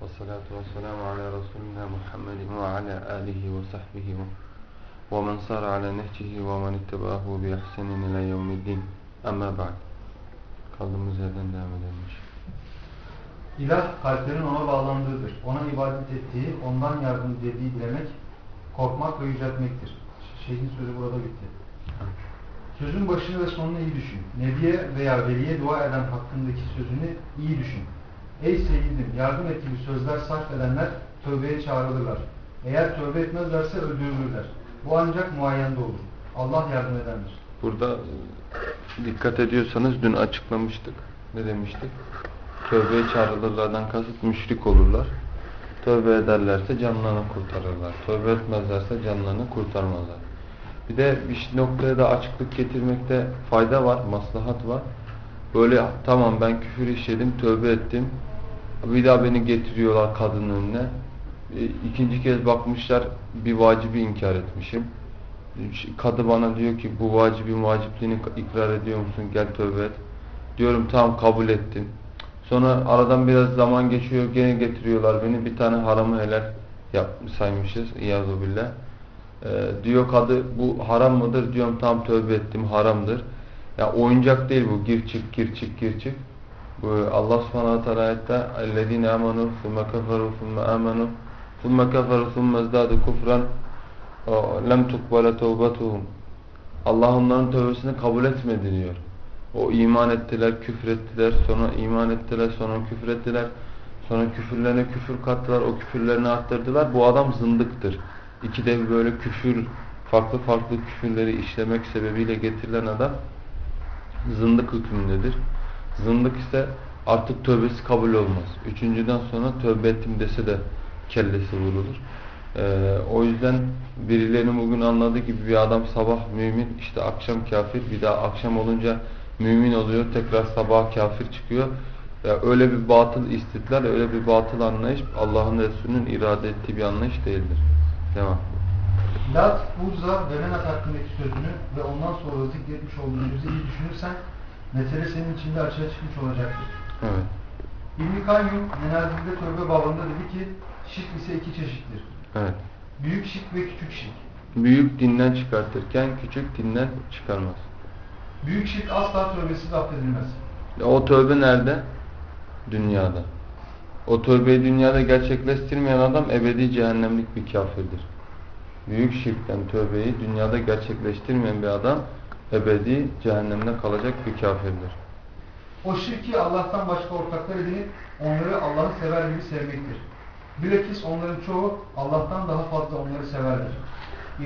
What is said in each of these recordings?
والصلاة والسلام على رسولنا محمد وعلى آله وصحبه ومن صار على نهجه ومن اتبعه بإحسان إلى يوم الدين أما بعد kaldığımız yerden devam edelim. İlah kalplerin ona bağlandığıdır. Ona ibadet ettiği, ondan yardım dilediği dilemek, korkmak ve yüceltmektir. Şeyhin sözü burada bitti. Sözün başını ve sonunu iyi düşün. Nebiye veya veliye dua eden hakkındaki sözünü iyi düşün. Ey seyyidim yardım et gibi sözler sarf edenler tövbeye çağrılırlar. Eğer tövbe etmezlerse öldürülürler. Bu ancak muayyende olur. Allah yardım edendir. Burada e, dikkat ediyorsanız dün açıklamıştık. Ne demiştik? Tövbeye çağrılırlardan kasıt müşrik olurlar. Tövbe ederlerse canlarını kurtarırlar. Tövbe etmezlerse canlarını kurtarmazlar. Bir de bir noktaya da açıklık getirmekte fayda var, maslahat var. Böyle tamam ben küfür işledim, tövbe ettim. Bir daha beni getiriyorlar kadının önüne. E, İkinci kez bakmışlar bir vacibi inkar etmişim. Kadı bana diyor ki bu vacibin vacipliğini ikrar ediyor musun? Gel tövbe et. Diyorum tamam kabul ettim. Sonra aradan biraz zaman geçiyor gene getiriyorlar beni. Bir tane haramı helal yapmış saymışız. İyazu billah. Ee, diyor kadı bu haram mıdır? Diyorum tam tövbe ettim haramdır. Ya oyuncak değil bu. Gir çık gir çık gir çık. Bu Allah subhanahu teala ayette اَلَّذ۪ينَ آمَنُوا ثُمَّ كَفَرُوا ثُمَّ آمَنُوا ثُمَّ كَفَرُوا ثُمَّ ازْدَادُوا كُفْرًا lem tukbale tevbetuhum. Allah onların tövbesini kabul etmedi diyor. O iman ettiler, küfür ettiler, sonra iman ettiler, sonra küfür ettiler. Sonra küfürlerine küfür kattılar, o küfürlerini arttırdılar. Bu adam zındıktır. İki de böyle küfür, farklı farklı küfürleri işlemek sebebiyle getirilen adam zındık hükmündedir. Zındık ise artık tövbesi kabul olmaz. Üçüncüden sonra tövbe ettim dese de kellesi vurulur. Ee, o yüzden birilerinin bugün anladığı gibi bir adam sabah mümin, işte akşam kafir, bir daha akşam olunca mümin oluyor, tekrar sabah kafir çıkıyor. Ya öyle bir batıl istidlal, öyle bir batıl anlayış Allah'ın Resulü'nün irade ettiği bir anlayış değildir. Devam. Lat, Uzza ve Menat hakkındaki sözünü ve ondan sonra zikretmiş olduğun sözü iyi düşünürsen mesele senin içinde açığa çıkmış olacaktır. Evet. İbn-i Kayyum Menazil'de tövbe babında dedi ki şirk ise iki çeşittir. Evet. Büyük şirk ve küçük şirk. Büyük dinden çıkartırken küçük dinden çıkarmaz. Büyük şirk asla tövbesiz affedilmez. O tövbe nerede? Dünyada. O tövbeyi dünyada gerçekleştirmeyen adam ebedi cehennemlik bir kafirdir. Büyük şirkten tövbeyi dünyada gerçekleştirmeyen bir adam ebedi cehennemde kalacak bir kafirdir. O şirki Allah'tan başka ortaklar edinip onları Allah'ı sever gibi sevmektir. Bilakis onların çoğu Allah'tan daha fazla onları severdir.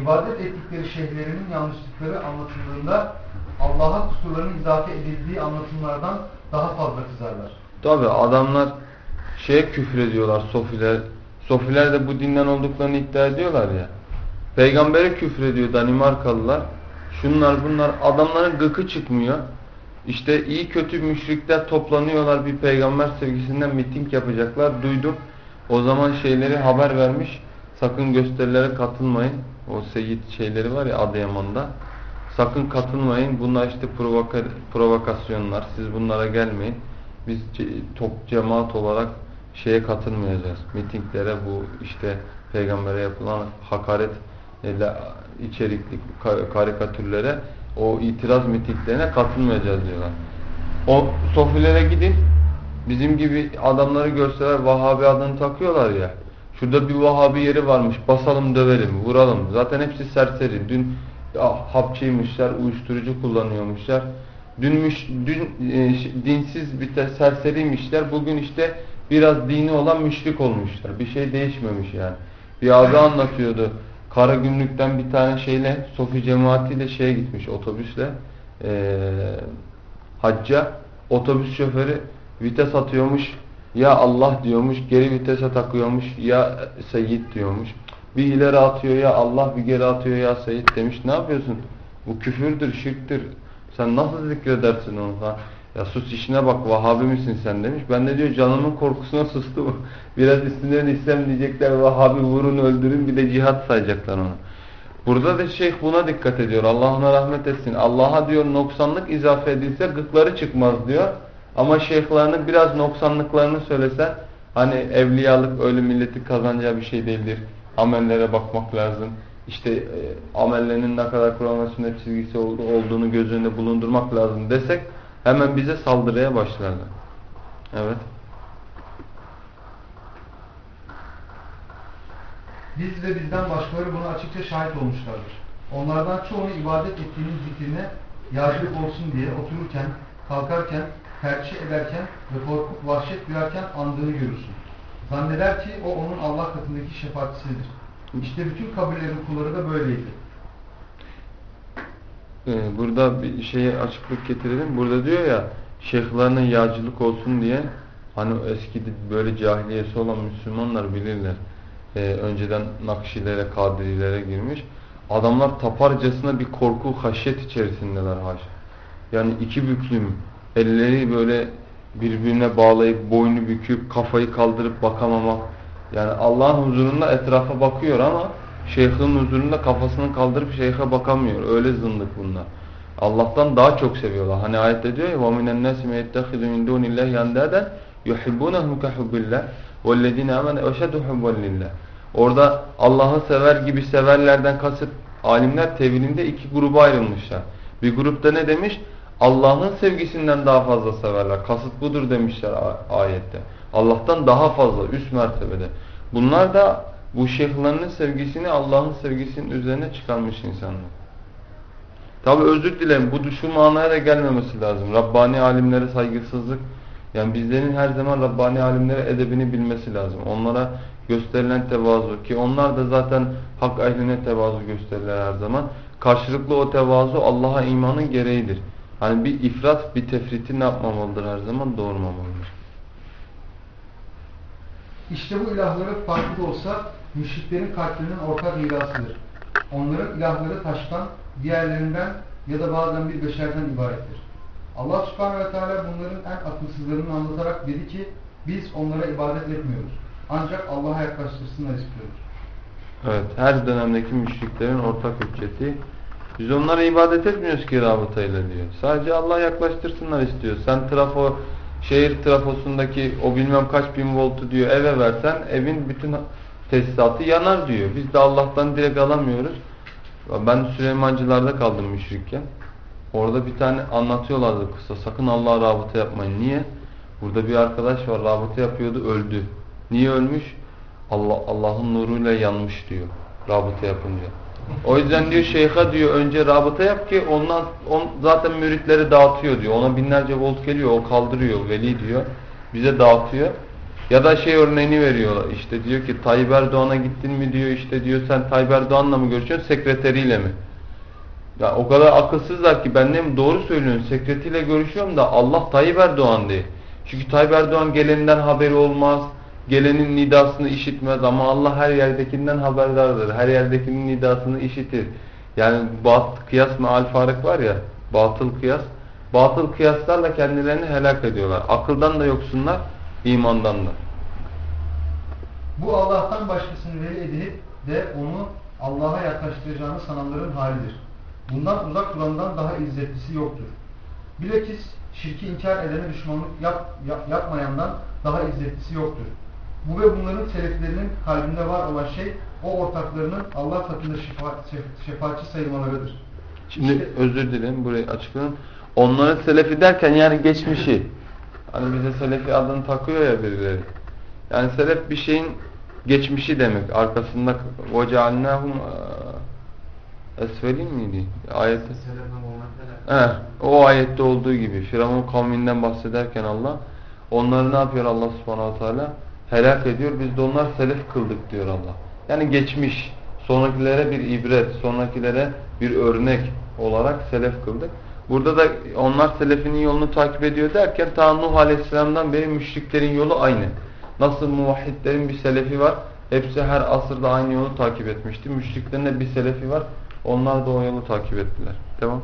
İbadet ettikleri şeyhlerinin yanlışlıkları anlatıldığında Allah'a kusurların izafe edildiği anlatımlardan daha fazla kızarlar. Tabi adamlar şeye küfrediyorlar sofiler. Sofiler de bu dinden olduklarını iddia ediyorlar ya. Peygambere küfrediyor Danimarkalılar. Şunlar bunlar adamların gıkı çıkmıyor. İşte iyi kötü müşrikler toplanıyorlar bir peygamber sevgisinden miting yapacaklar. Duydum. O zaman şeyleri haber vermiş. Sakın gösterilere katılmayın. O Seyit şeyleri var ya Adıyaman'da. Sakın katılmayın. Bunlar işte provoka provokasyonlar. Siz bunlara gelmeyin. Biz top cemaat olarak şeye katılmayacağız. Mitinglere bu işte peygambere yapılan hakaret içerikli karikatürlere o itiraz mitinglerine katılmayacağız diyorlar. O sofilere gidin bizim gibi adamları görseler Vahabi adını takıyorlar ya. Şurada bir Vahabi yeri varmış. Basalım dövelim, vuralım. Zaten hepsi serseri. Dün ah, hapçıymışlar, uyuşturucu kullanıyormuşlar. Dünmüş, dün e, dinsiz bir serseriymişler. Bugün işte biraz dini olan müşrik olmuşlar. Bir şey değişmemiş yani. Bir abi anlatıyordu. Kara Gümrük'ten bir tane şeyle Sofi cemaatiyle şeye gitmiş otobüsle e, hacca. Otobüs şoförü vites atıyormuş. Ya Allah diyormuş, geri vitese takıyormuş, ya Seyyid diyormuş. Bir ileri atıyor ya Allah, bir geri atıyor ya Seyyid demiş. Ne yapıyorsun? Bu küfürdür, şirktir. Sen nasıl zikredersin onu falan. Ya sus işine bak Vahabi misin sen demiş. Ben de diyor canımın korkusuna sustum. Biraz üstünden İslam diyecekler Vahabi vurun öldürün bir de cihat sayacaklar onu. Burada da şeyh buna dikkat ediyor. Allah ona rahmet etsin. Allah'a diyor noksanlık izafe edilse gıkları çıkmaz diyor. Ama şeyhlerinin biraz noksanlıklarını söylese hani evliyalık öyle milleti kazanacağı bir şey değildir. Amellere bakmak lazım. İşte e, amellerinin ne kadar Kur'an ve çizgisi oldu, olduğunu göz önünde bulundurmak lazım desek hemen bize saldırıya başlarlar. Evet. Biz ve bizden başkaları buna açıkça şahit olmuşlardır. Onlardan çoğunu ibadet ettiğinin zikrine yağcılık olsun diye otururken, kalkarken, tercih ederken ve korkup vahşet duyarken andığını görürsün. Zanneder ki o onun Allah katındaki şefaatçisidir. İşte bütün kabirlerin kulları da böyleydi. Ee, burada bir şeye açıklık getirelim. Burada diyor ya şeyhlerine yağcılık olsun diye hani eski böyle cahiliyesi olan Müslümanlar bilirler. Ee, önceden Nakşilere, Kadirilere girmiş. Adamlar taparcasına bir korku, haşyet içerisindeler haşa. Yani iki büklüm, elleri böyle birbirine bağlayıp boynu büküp kafayı kaldırıp bakamamak. Yani Allah'ın huzurunda etrafa bakıyor ama şeyhin huzurunda kafasını kaldırıp şeyhe bakamıyor. Öyle zındık bunlar. Allah'tan daha çok seviyorlar. Hani ayette diyor ya وَمِنَ النَّاسِ مَا يَتَّخِذُ مِنْ دُونِ اللّٰهِ يَنْدَادًا يُحِبُّونَهُمْ كَحُبِّ اللّٰهِ وَالَّذ۪ينَ آمَنَ اَشَدُ حُبًّا لِلّٰهِ Orada Allah'ı sever gibi severlerden kasıt alimler tevilinde iki gruba ayrılmışlar. Bir grupta ne demiş? Allah'ın sevgisinden daha fazla severler. Kasıt budur demişler ayette. Allah'tan daha fazla, üst mertebede. Bunlar da bu şeyhlerinin sevgisini Allah'ın sevgisinin üzerine çıkarmış insanlar. Tabi özür dilerim bu şu manaya da gelmemesi lazım. Rabbani alimlere saygısızlık. Yani bizlerin her zaman Rabbani alimlere edebini bilmesi lazım. Onlara gösterilen tevazu ki onlar da zaten hak ehline tevazu gösterirler her zaman. Karşılıklı o tevazu Allah'a imanın gereğidir. Hani bir ifrat, bir tefriti ne yapmamalıdır her zaman? Doğurmamalıdır. İşte bu ilahları farklı olsa müşriklerin kalplerinin ortak iddiasıdır. Onların ilahları taştan, diğerlerinden ya da bazen bir beşerden ibarettir. Allah subhanehu ve teala bunların en akılsızlarını anlatarak dedi ki biz onlara ibadet etmiyoruz. Ancak Allah'a yaklaştırsınlar istiyoruz. Evet, her dönemdeki müşriklerin ortak hücceti. Biz onlara ibadet etmiyoruz ki rabıtayla diyor. Sadece Allah yaklaştırsınlar istiyor. Sen trafo, şehir trafosundaki o bilmem kaç bin voltu diyor eve versen evin bütün tesisatı yanar diyor. Biz de Allah'tan direkt alamıyoruz. Ben Süleymancılarda kaldım müşrikken. Orada bir tane anlatıyorlardı kısa. Sakın Allah'a rabıta yapmayın. Niye? Burada bir arkadaş var rabıta yapıyordu öldü. Niye ölmüş? Allah Allah'ın nuruyla yanmış diyor. Rabıta yapınca. O yüzden diyor şeyha diyor önce rabıta yap ki ondan on, zaten müritleri dağıtıyor diyor. Ona binlerce volt geliyor o kaldırıyor veli diyor. Bize dağıtıyor. Ya da şey örneğini veriyorlar işte diyor ki Tayyip Erdoğan'a gittin mi diyor işte diyor sen Tayyip Erdoğan'la mı görüşüyorsun sekreteriyle mi? Ya o kadar akılsızlar ki ben ne doğru söylüyorsun sekreteriyle görüşüyorum da Allah Tayyip Erdoğan diye. Çünkü Tayyip Erdoğan geleninden haberi olmaz. Gelenin nidasını işitmez ama Allah her yerdekinden haberdardır. Her yerdekinin nidasını işitir. Yani bat, kıyas meal farık var ya batıl kıyas. Batıl kıyaslarla kendilerini helak ediyorlar. Akıldan da yoksunlar, imandan da. Bu Allah'tan başkasını veli edinip de onu Allah'a yaklaştıracağını sananların halidir. Bundan uzak durandan daha izzetlisi yoktur. Bilakis şirki inkar edene düşmanlık yap, yap, yapmayandan daha izzetlisi yoktur. Bu ve bunların seleflerinin kalbinde var olan şey o ortaklarının Allah katında şefaat, şefaatçi sayılmalarıdır. Şimdi İşte- özür dilerim burayı açıklayalım. Onların selefi derken yani geçmişi. Hani bize selefi adını takıyor ya birileri. Yani selef bir şeyin geçmişi demek. Arkasında وَجَعَلْنَاهُمْ esvelin miydi? Ayette. He, o ayette olduğu gibi Firavun kavminden bahsederken Allah onları ne yapıyor Allah subhanahu teala? Helak ediyor. Biz de onlar selef kıldık diyor Allah. Yani geçmiş. Sonrakilere bir ibret, sonrakilere bir örnek olarak selef kıldık. Burada da onlar selefinin yolunu takip ediyor derken ta Nuh Aleyhisselam'dan beri müşriklerin yolu aynı. Nasıl muvahhidlerin bir selefi var. Hepsi her asırda aynı yolu takip etmişti. Müşriklerin de bir selefi var. Onlar da o yolu takip ettiler. Devam.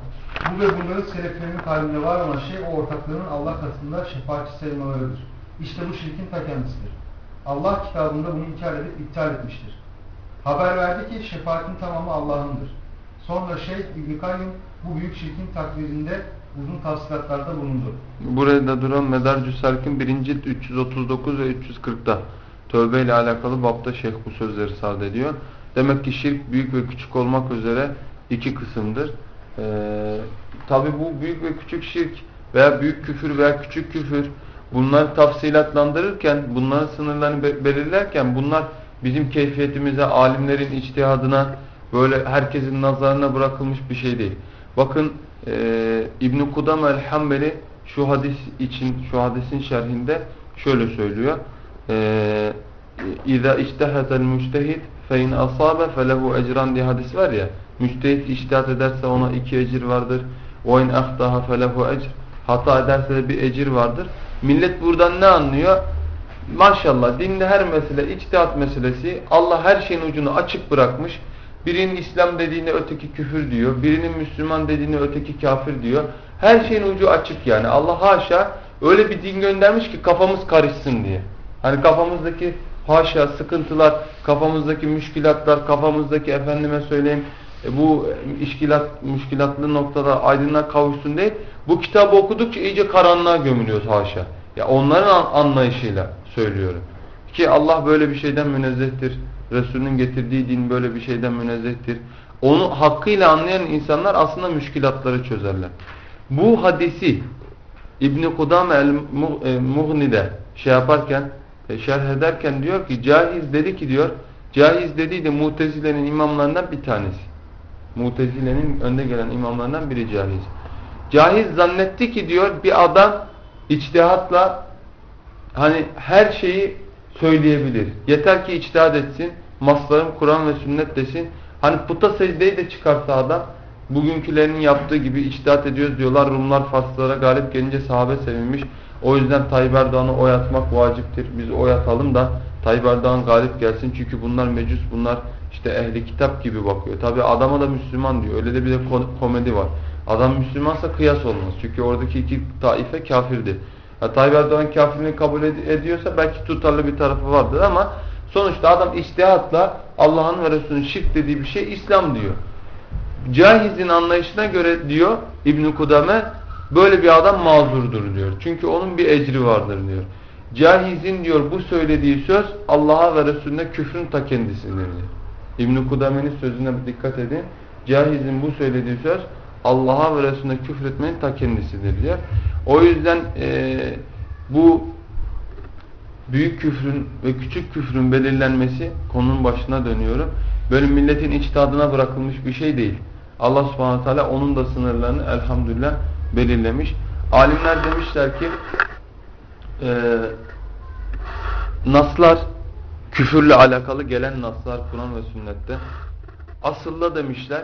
Bu ve bunların seleflerinin kalbinde var olan şey o ortakların Allah katında şefaatçi sayılmalarıdır. İşte bu şirkin ta kendisidir. Allah kitabında bunu inkar edip iptal etmiştir. Haber verdi ki şefaatin tamamı Allah'ındır. Sonra Şeyh İbn Kayyum bu büyük şirkin takdirinde uzun tavsilatlarda bulundu. Burada duran Medarcü Sark'ın 1. cilt 339 ve 340'da tövbe ile alakalı bapta şeyh bu sözleri sarf ediyor. Demek ki şirk büyük ve küçük olmak üzere iki kısımdır. Ee, Tabi bu büyük ve küçük şirk veya büyük küfür veya küçük küfür bunları tafsilatlandırırken, bunların sınırlarını be- belirlerken bunlar bizim keyfiyetimize, alimlerin içtihadına, böyle herkesin nazarına bırakılmış bir şey değil. Bakın e, İbn-i Kudam el-Hambeli şu hadis için, şu hadisin şerhinde şöyle söylüyor. E, iştehetel müştehid fe in asabe felehu ecran diye hadis var ya. Müştehit iştihat ederse ona iki ecir vardır. İn ahtaha felehu ecr. Hata ederse de bir ecir vardır. Millet buradan ne anlıyor? Maşallah dinde her mesele içtihat meselesi. Allah her şeyin ucunu açık bırakmış. Birinin İslam dediğine öteki küfür diyor. Birinin Müslüman dediğine öteki kafir diyor. Her şeyin ucu açık yani. Allah haşa öyle bir din göndermiş ki kafamız karışsın diye. Hani kafamızdaki haşa sıkıntılar, kafamızdaki müşkilatlar, kafamızdaki efendime söyleyeyim e, bu işkilat, müşkilatlı noktada aydınlığa kavuşsun değil. Bu kitabı okudukça iyice karanlığa gömülüyoruz haşa. Ya onların an anlayışıyla söylüyorum. Ki Allah böyle bir şeyden münezzehtir. Resulünün getirdiği din böyle bir şeyden münezzehtir. Onu hakkıyla anlayan insanlar aslında müşkilatları çözerler. Bu hadisi İbn-i Kudame el-Mughni'de şey yaparken, e, şerh ederken diyor ki Cahiz dedi ki diyor, Cahiz dediği de Mutezile'nin imamlarından bir tanesi. Mutezile'nin önde gelen imamlarından biri Cahiz. Cahiz zannetti ki diyor bir adam içtihatla hani her şeyi söyleyebilir. Yeter ki içtihat etsin. Maslarım Kur'an ve sünnet desin. Hani puta secdeyi de çıkarsa adam bugünkülerinin yaptığı gibi içtihat ediyoruz diyorlar. Rumlar Farslara galip gelince sahabe sevinmiş. O yüzden Tayyip Erdoğan'ı oy atmak vaciptir. Biz oy atalım da Tayyip Erdoğan galip gelsin. Çünkü bunlar mecus, bunlar işte ehli kitap gibi bakıyor. Tabi adama da Müslüman diyor. Öyle de bir de komedi var. Adam Müslümansa kıyas olmaz. Çünkü oradaki iki taife kafirdi. Ya Tayyip Erdoğan kafirliğini kabul ed ediyorsa belki tutarlı bir tarafı vardır ama sonuçta adam içtihatla Allah'ın ve Resulünün şirk dediği bir şey İslam diyor. Cahiz'in anlayışına göre diyor İbn Kudame böyle bir adam mazurdur diyor. Çünkü onun bir ecri vardır diyor. Cahiz'in diyor bu söylediği söz Allah'a ve Resulüne küfrün ta kendisidir diyor. İbn Kudame'nin sözüne dikkat edin. Cahiz'in bu söylediği söz Allah'a ve Resulüne küfretmenin ta kendisidir diyor. O yüzden e, bu büyük küfrün ve küçük küfrün belirlenmesi konunun başına dönüyorum. Böyle milletin içtihadına bırakılmış bir şey değil. Allah subhanahu teala onun da sınırlarını elhamdülillah belirlemiş. Alimler demişler ki e, naslar küfürle alakalı gelen naslar Kur'an ve sünnette asılla demişler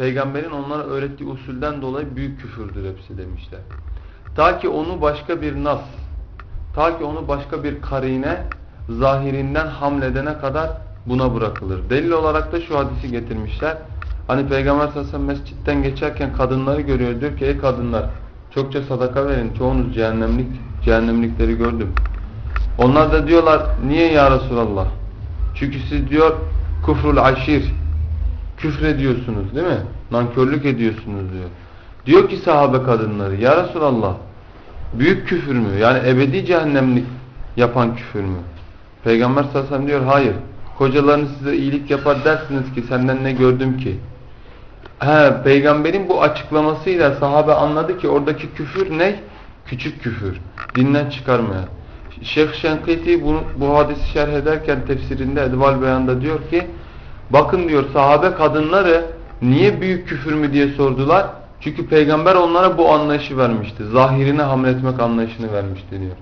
peygamberin onlara öğrettiği usulden dolayı büyük küfürdür hepsi demişler. Ta ki onu başka bir nas, ta ki onu başka bir karine zahirinden hamledene kadar buna bırakılır. Delil olarak da şu hadisi getirmişler. Hani Peygamber sallallahu aleyhi ve sellem mescitten geçerken kadınları görüyor. Diyor ki ey kadınlar çokça sadaka verin. Çoğunuz cehennemlik, cehennemlikleri gördüm. Onlar da diyorlar niye ya Resulallah? Çünkü siz diyor kufrul aşir küfrediyorsunuz değil mi? Nankörlük ediyorsunuz diyor. Diyor ki sahabe kadınları ya Resulallah büyük küfür mü? Yani ebedi cehennemlik yapan küfür mü? Peygamber sallallahu diyor hayır. Kocalarınız size iyilik yapar dersiniz ki senden ne gördüm ki? He, peygamberin bu açıklamasıyla sahabe anladı ki oradaki küfür ne? Küçük küfür. Dinden çıkarmaya. Şeyh Şenkiti bu, bu hadisi şerh ederken tefsirinde Edval Beyan'da diyor ki bakın diyor sahabe kadınları niye büyük küfür mü diye sordular. Çünkü peygamber onlara bu anlayışı vermişti. Zahirine hamletmek anlayışını vermişti diyor.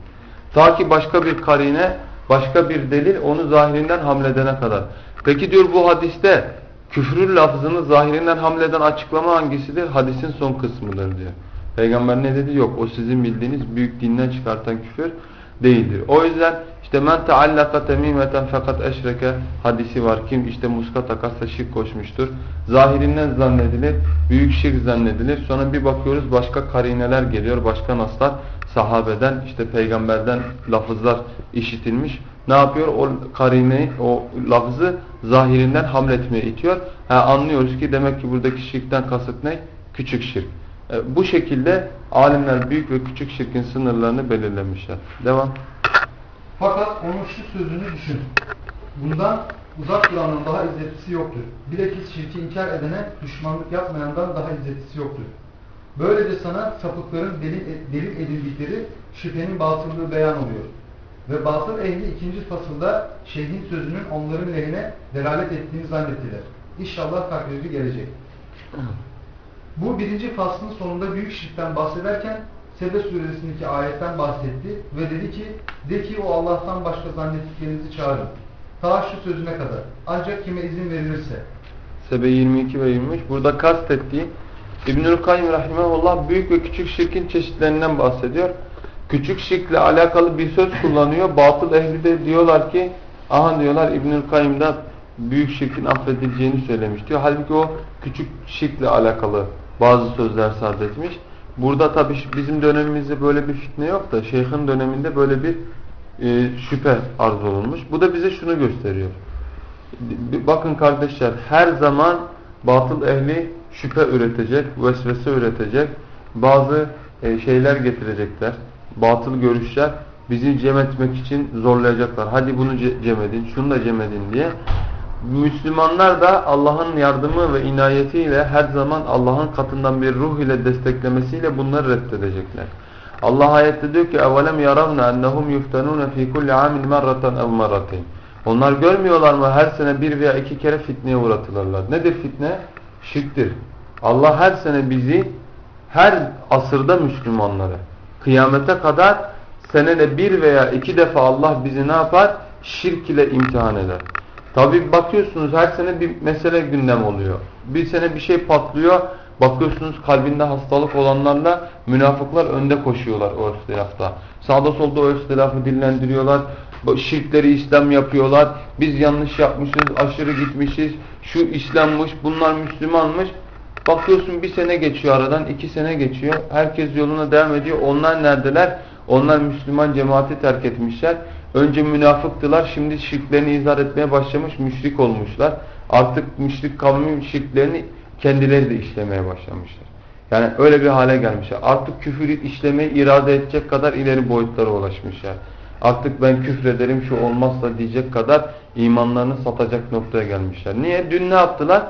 Ta ki başka bir karine, başka bir delil onu zahirinden hamledene kadar. Peki diyor bu hadiste küfrün lafzını zahirinden hamleden açıklama hangisidir? Hadisin son kısmıdır diyor. Peygamber ne dedi? Yok o sizin bildiğiniz büyük dinden çıkartan küfür değildir. O yüzden işte men teallaka temimeten fakat eşreke hadisi var. Kim işte muska takarsa şirk koşmuştur. Zahirinden zannedilir, büyük şirk zannedilir. Sonra bir bakıyoruz başka karineler geliyor, başka naslar sahabeden işte peygamberden lafızlar işitilmiş. Ne yapıyor? O karineyi, o lafızı zahirinden hamletmeye itiyor. Ha, anlıyoruz ki demek ki buradaki şirkten kasıt ne? Küçük şirk. E, bu şekilde alimler büyük ve küçük şirkin sınırlarını belirlemişler. Devam. Fakat onun şu sözünü düşün. Bundan uzak durandan daha izzetisi yoktur. Bilakis şirki inkar edene düşmanlık yapmayandan daha izzetisi yoktur. Böylece sana sapıkların delil, delil edildikleri şüphenin batıllığı beyan oluyor. Ve batıl ehli ikinci fasılda şeyhin sözünün onların lehine delalet ettiğini zannettiler. İnşallah takdiri gelecek. Bu birinci faslın sonunda büyük şirkten bahsederken Sebe suresindeki ayetten bahsetti ve dedi ki de ki o Allah'tan başka zannettiklerinizi çağırın. Ta şu sözüne kadar. Ancak kime izin verilirse. Sebe 22 ve 23. Burada kastettiği İbnül Kayyum Rahimahullah büyük ve küçük şirkin çeşitlerinden bahsediyor. Küçük şirkle alakalı bir söz kullanıyor. Batıl ehli de diyorlar ki aha diyorlar İbnül Kayyum'da büyük şirkin affedileceğini söylemiş diyor. Halbuki o küçük şirkle alakalı bazı sözler sarf etmiş. Burada tabi bizim dönemimizde böyle bir fitne yok da şeyhin döneminde böyle bir e, şüphe arz olunmuş. Bu da bize şunu gösteriyor. Bakın kardeşler her zaman batıl ehli şüphe üretecek, vesvese üretecek, bazı e, şeyler getirecekler, batıl görüşler bizi cem etmek için zorlayacaklar. Hadi bunu cem edin, şunu da cem edin diye. Müslümanlar da Allah'ın yardımı ve inayetiyle her zaman Allah'ın katından bir ruh ile desteklemesiyle bunları reddedecekler. Allah ayette diyor ki اَوَلَمْ يَرَوْنَ اَنَّهُمْ يُفْتَنُونَ ف۪ي كُلِّ عَامٍ مَرَّةً اَوْ مَرَّتَيْنِ Onlar görmüyorlar mı her sene bir veya iki kere fitneye uğratılırlar. Nedir fitne? Şirktir. Allah her sene bizi her asırda Müslümanları kıyamete kadar senede bir veya iki defa Allah bizi ne yapar? Şirk ile imtihan eder. Tabi bakıyorsunuz her sene bir mesele gündem oluyor. Bir sene bir şey patlıyor. Bakıyorsunuz kalbinde hastalık olanlarla münafıklar önde koşuyorlar o ihtilafta. Sağda solda o ihtilafı dillendiriyorlar. Şirkleri İslam yapıyorlar. Biz yanlış yapmışız, aşırı gitmişiz. Şu İslam'mış, bunlar Müslümanmış. Bakıyorsun bir sene geçiyor aradan, iki sene geçiyor. Herkes yoluna devam ediyor. Onlar neredeler? Onlar Müslüman cemaati terk etmişler. Önce münafıktılar, şimdi şirklerini izah etmeye başlamış, müşrik olmuşlar. Artık müşrik kavmin şirklerini kendileri de işlemeye başlamışlar. Yani öyle bir hale gelmişler. Artık küfür işlemeyi irade edecek kadar ileri boyutlara ulaşmışlar. Artık ben küfrederim şu olmazsa diyecek kadar imanlarını satacak noktaya gelmişler. Niye? Dün ne yaptılar?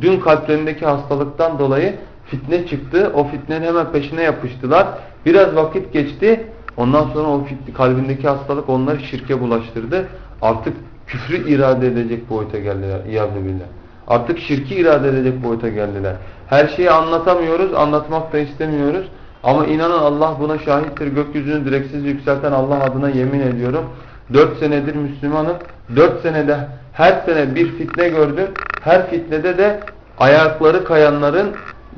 Dün kalplerindeki hastalıktan dolayı fitne çıktı. O fitnenin hemen peşine yapıştılar. Biraz vakit geçti. Ondan sonra o kalbindeki hastalık onları şirke bulaştırdı. Artık küfrü irade edecek boyuta geldiler. İyâzü billah. Artık şirki irade edecek boyuta geldiler. Her şeyi anlatamıyoruz, anlatmak da istemiyoruz. Ama inanın Allah buna şahittir. Gökyüzünü direksiz yükselten Allah adına yemin ediyorum. Dört senedir Müslümanım. Dört senede her sene bir fitne gördüm. Her fitnede de ayakları kayanların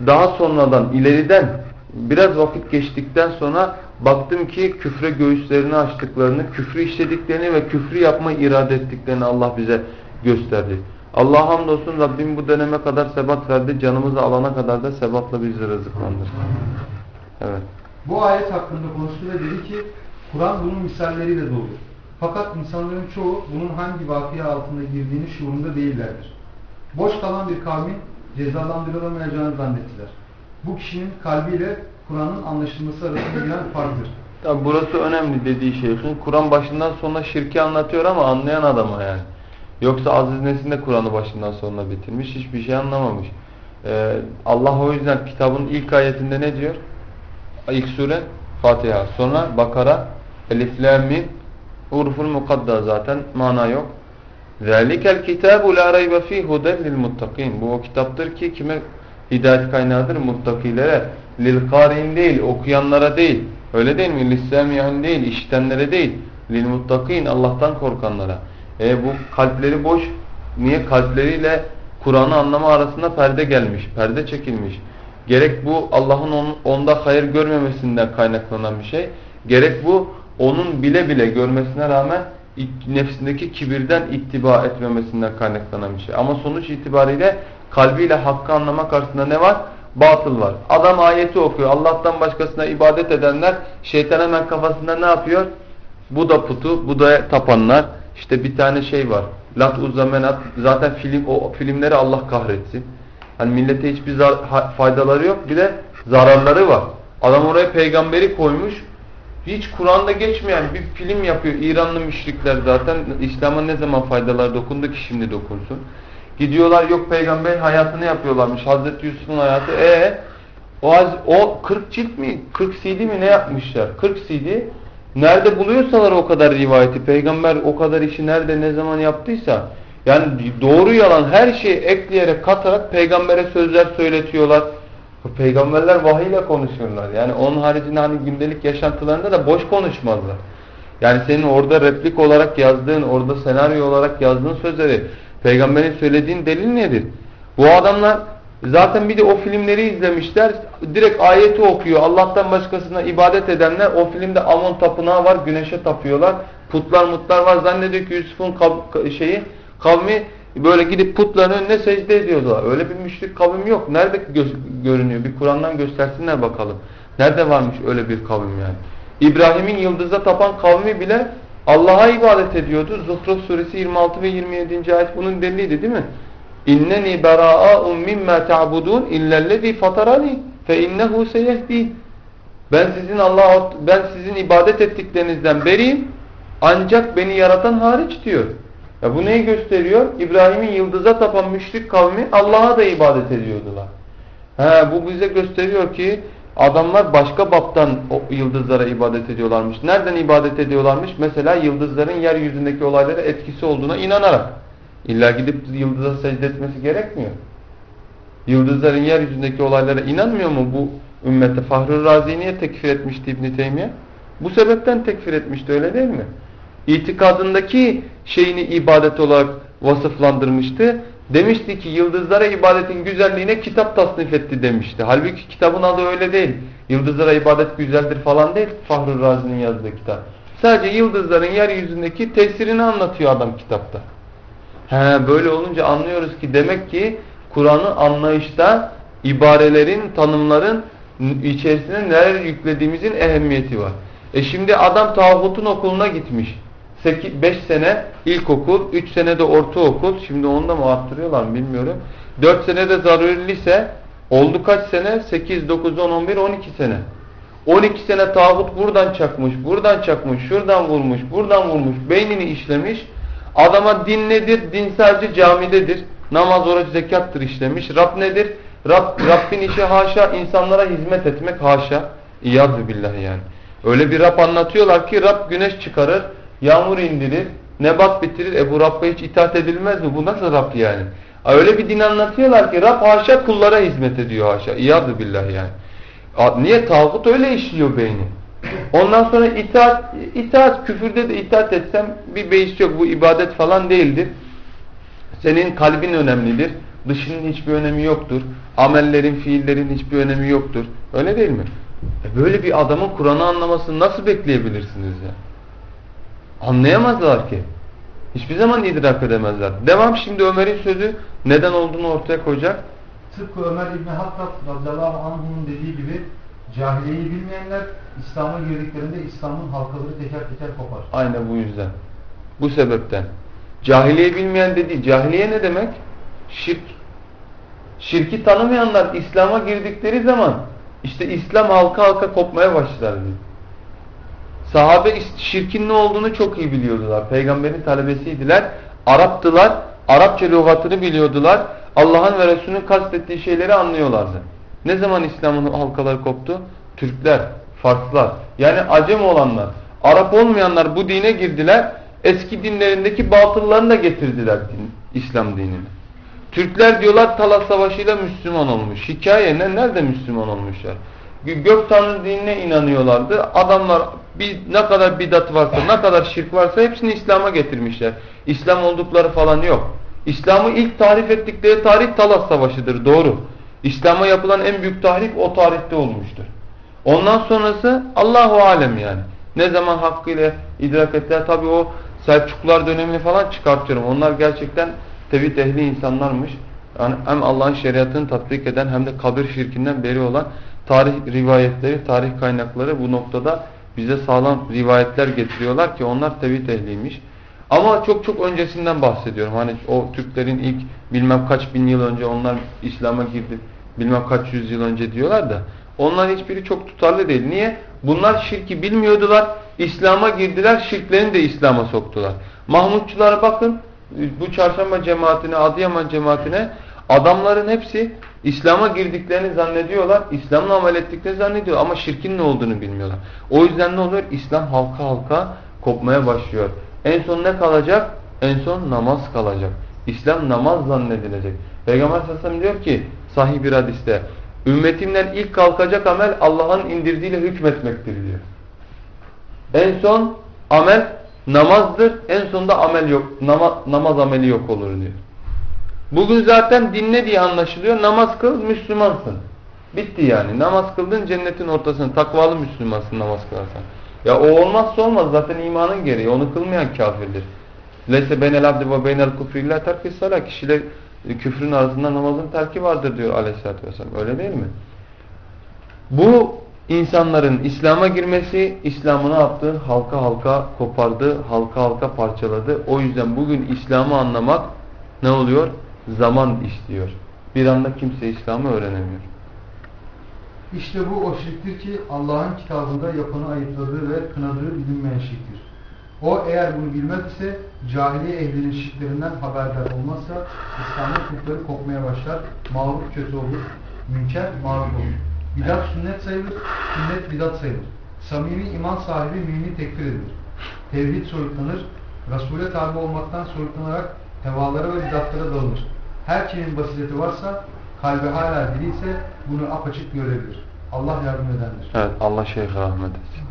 daha sonradan, ileriden biraz vakit geçtikten sonra baktım ki küfre göğüslerini açtıklarını, küfrü işlediklerini ve küfrü yapmayı irade ettiklerini Allah bize gösterdi. Allah hamdolsun Rabbim bu döneme kadar sebat verdi. Canımızı alana kadar da sebatla bizi rızıklandır. Evet. Bu ayet hakkında konuştu ve dedi ki Kur'an bunun misalleriyle dolu. Fakat insanların çoğu bunun hangi vakıya altında girdiğini şuurunda değillerdir. Boş kalan bir kavmin cezalandırılamayacağını zannettiler. Bu kişinin kalbiyle Kur'an'ın anlaşılması arasında giren farktır. Tabi burası önemli dediği şeyhin. Kur'an başından sonuna şirki anlatıyor ama anlayan adama yani. Yoksa Aziz Nesin de Kur'an'ı başından sonuna bitirmiş. Hiçbir şey anlamamış. Ee, Allah o yüzden kitabın ilk ayetinde ne diyor? İlk sure Fatiha. Sonra Bakara, Elif, Lam, Mim, Urful Mukadda zaten mana yok. Zalikel kitabu la raybe fî huden lil muttakin. Bu o kitaptır ki kime hidayet kaynağıdır? Muttakilere. Lil karin değil, okuyanlara değil. Öyle değil mi? Lissemiyan değil, işitenlere değil. Lil muttakin, Allah'tan korkanlara. E bu kalpleri boş. Niye? Kalpleriyle Kur'an'ı anlama arasında perde gelmiş, perde çekilmiş. Gerek bu Allah'ın on, onda hayır görmemesinden kaynaklanan bir şey. Gerek bu onun bile bile görmesine rağmen nefsindeki kibirden ittiba etmemesinden kaynaklanan bir şey. Ama sonuç itibariyle kalbiyle hakkı anlamak arasında ne var? Batıl var. Adam ayeti okuyor. Allah'tan başkasına ibadet edenler şeytan hemen kafasında ne yapıyor? Bu da putu, bu da tapanlar. İşte bir tane şey var. Lat uzamenat. Zaten film o filmleri Allah kahretsin. Hani millete hiçbir faydaları yok. Bir de zararları var. Adam oraya peygamberi koymuş. Hiç Kur'an'da geçmeyen bir film yapıyor. İranlı müşrikler zaten İslam'a ne zaman faydalar dokundu ki şimdi dokunsun. Gidiyorlar yok peygamber hayatını yapıyorlarmış. Hazreti Yusuf'un hayatı. E o, o 40 cilt mi 40 CD mi ne yapmışlar? 40 CD nerede buluyorsalar o kadar rivayeti peygamber o kadar işi nerede ne zaman yaptıysa yani doğru yalan her şeyi ekleyerek katarak peygambere sözler söyletiyorlar. Peygamberler vahiyle konuşuyorlar. Yani onun haricinde hani gündelik yaşantılarında da boş konuşmazlar. Yani senin orada replik olarak yazdığın, orada senaryo olarak yazdığın sözleri peygamberin söylediğin delil nedir? Bu adamlar zaten bir de o filmleri izlemişler. Direkt ayeti okuyor. Allah'tan başkasına ibadet edenler o filmde Amon tapınağı var. Güneşe tapıyorlar. Putlar mutlar var. Zannediyor ki Yusuf'un şeyi kavmi böyle gidip putların önüne secde ediyorlar. Öyle bir müşrik kavim yok. Nerede görünüyor? Bir Kur'an'dan göstersinler bakalım. Nerede varmış öyle bir kavim yani? İbrahim'in yıldıza tapan kavmi bile Allah'a ibadet ediyordu. Zuhruf suresi 26 ve 27. ayet bunun deliliydi değil mi? İnneni bera'a'un mimma ta'budun illellezî fatarani fe innehu seyehdin. Ben sizin Allah ben sizin ibadet ettiklerinizden beriyim ancak beni yaratan hariç diyor. Ya bu neyi gösteriyor? İbrahim'in yıldıza tapan müşrik kavmi Allah'a da ibadet ediyordular. He, bu bize gösteriyor ki adamlar başka baptan o yıldızlara ibadet ediyorlarmış. Nereden ibadet ediyorlarmış? Mesela yıldızların yeryüzündeki olaylara etkisi olduğuna inanarak. İlla gidip yıldıza secde etmesi gerekmiyor. Yıldızların yeryüzündeki olaylara inanmıyor mu bu ümmete? Fahri Razi niye tekfir etmişti İbn-i Teymiye? Bu sebepten tekfir etmişti öyle değil mi? itikadındaki şeyini ibadet olarak vasıflandırmıştı. Demişti ki yıldızlara ibadetin güzelliğine kitap tasnif etti demişti. Halbuki kitabın adı öyle değil. Yıldızlara ibadet güzeldir falan değil Fahri Razi'nin yazdığı kitap. Sadece yıldızların yeryüzündeki tesirini anlatıyor adam kitapta. He, böyle olunca anlıyoruz ki demek ki Kur'an'ı anlayışta ibarelerin, tanımların içerisine neler yüklediğimizin ehemmiyeti var. E şimdi adam tağutun okuluna gitmiş. 5 sene ilkokul, 3 sene de ortaokul. Şimdi onu da mı arttırıyorlar mı bilmiyorum. 4 sene de zaruri lise. Oldu kaç sene? 8, 9, 10, 11, 12 sene. 12 sene tağut buradan çakmış, buradan çakmış, şuradan vurmuş, buradan vurmuş, beynini işlemiş. Adama din nedir? Din sadece camidedir. Namaz, oruç, zekattır işlemiş. Rab nedir? Rab, Rabbin işi haşa insanlara hizmet etmek haşa. İyazü billah yani. Öyle bir Rab anlatıyorlar ki Rab güneş çıkarır, Yağmur indirir, nebat bitirir. E bu Rabb'a hiç itaat edilmez mi? Bu nasıl Rab yani? Öyle bir din anlatıyorlar ki Rab haşa kullara hizmet ediyor haşa. İyadu billah yani. Niye? Tağut öyle işliyor beyni. Ondan sonra itaat, itaat küfürde de itaat etsem bir beis yok. Bu ibadet falan değildir. Senin kalbin önemlidir. Dışının hiçbir önemi yoktur. Amellerin, fiillerin hiçbir önemi yoktur. Öyle değil mi? E böyle bir adamın Kur'an'ı anlamasını nasıl bekleyebilirsiniz ya? Anlayamazlar ki. Hiçbir zaman idrak edemezler. Devam şimdi Ömer'in sözü neden olduğunu ortaya koyacak. Tıpkı Ömer İbni Hattab radıyallahu anh'ın dediği gibi cahiliyeyi bilmeyenler İslam'a girdiklerinde İslam'ın halkaları teker teker kopar. Aynen bu yüzden. Bu sebepten. Cahiliye bilmeyen dediği, cahiliye ne demek? Şirk. Şirki tanımayanlar İslam'a girdikleri zaman işte İslam halka halka kopmaya başlar diyor. Sahabe şirkin ne olduğunu çok iyi biliyordular. Peygamberin talebesiydiler. Araptılar. Arapça lügatını biliyordular. Allah'ın ve Resulünün kastettiği şeyleri anlıyorlardı. Ne zaman İslam'ın halkaları koptu? Türkler, Farslar. Yani acem olanlar. Arap olmayanlar bu dine girdiler. Eski dinlerindeki batıllarını da getirdiler din, İslam dinini. Türkler diyorlar Talas Savaşı'yla Müslüman olmuş. Hikaye ne? Nerede Müslüman olmuşlar? Gök Tanrı dinine inanıyorlardı. Adamlar bir, ne kadar bidat varsa, ne kadar şirk varsa hepsini İslam'a getirmişler. İslam oldukları falan yok. İslam'ı ilk tarif ettikleri tarih Talas Savaşı'dır. Doğru. İslam'a yapılan en büyük tahrip o tarihte olmuştur. Ondan sonrası Allahu alem yani. Ne zaman hakkıyla idrak ettiler. Tabi o Selçuklular dönemini falan çıkartıyorum. Onlar gerçekten tevhid ehli insanlarmış. Yani hem Allah'ın şeriatını tatbik eden hem de kabir şirkinden beri olan tarih rivayetleri, tarih kaynakları bu noktada bize sağlam rivayetler getiriyorlar ki onlar tevhid ehliymiş. Ama çok çok öncesinden bahsediyorum. Hani o Türklerin ilk bilmem kaç bin yıl önce onlar İslam'a girdi. Bilmem kaç yüz yıl önce diyorlar da onların hiçbiri çok tutarlı değil. Niye? Bunlar şirki bilmiyordular. İslam'a girdiler. Şirklerini de İslam'a soktular. Mahmutçulara bakın. Bu çarşamba cemaatine, Adıyaman cemaatine adamların hepsi İslam'a girdiklerini zannediyorlar. İslam'la amel ettiklerini zannediyor ama şirkin ne olduğunu bilmiyorlar. O yüzden ne oluyor? İslam halka halka kopmaya başlıyor. En son ne kalacak? En son namaz kalacak. İslam namaz zannedilecek. Peygamber sallallahu diyor ki sahih bir hadiste ümmetimden ilk kalkacak amel Allah'ın indirdiğiyle hükmetmektir diyor. En son amel namazdır. En sonunda amel yok. Nama, namaz ameli yok olur diyor. Bugün zaten dinle diye anlaşılıyor. Namaz kıl Müslümansın. Bitti yani. Namaz kıldın cennetin ortasında. Takvalı Müslümansın namaz kılarsan. Ya o olmazsa olmaz. Zaten imanın gereği. Onu kılmayan kafirdir. Leyse beynel abdi ve beynel kufri illa terkis salah. Kişiler küfrün arasında namazın terki vardır diyor aleyhissalatü vesselam. Öyle değil mi? Bu insanların İslam'a girmesi, İslam'ı ne yaptı? Halka halka kopardı, halka halka parçaladı. O yüzden bugün İslam'ı anlamak ne oluyor? Zaman istiyor. Bir anda kimse İslam'ı öğrenemiyor. İşte bu o şirktir ki Allah'ın kitabında yapanı ayıpladığı ve kınadığı bilinmeyen şirktir. O eğer bunu bilmez ise cahiliye ehlinin şirklerinden haberdar olmazsa İslam'ın kurtları kopmaya başlar, mağlup kötü olur, münker mağlup olur. Bidat sünnet sayılır, sünnet bidat sayılır. Samimi iman sahibi mümin tekfir edilir. Tevhid soyutlanır, Resul'e tabi olmaktan soyutlanarak hevalara ve bidatlara dalınır. Her kimin basireti varsa, kalbi hala diri ise bunu apaçık görebilir. Allah yardım edendir. Evet Allah şeyh rahmet etsin.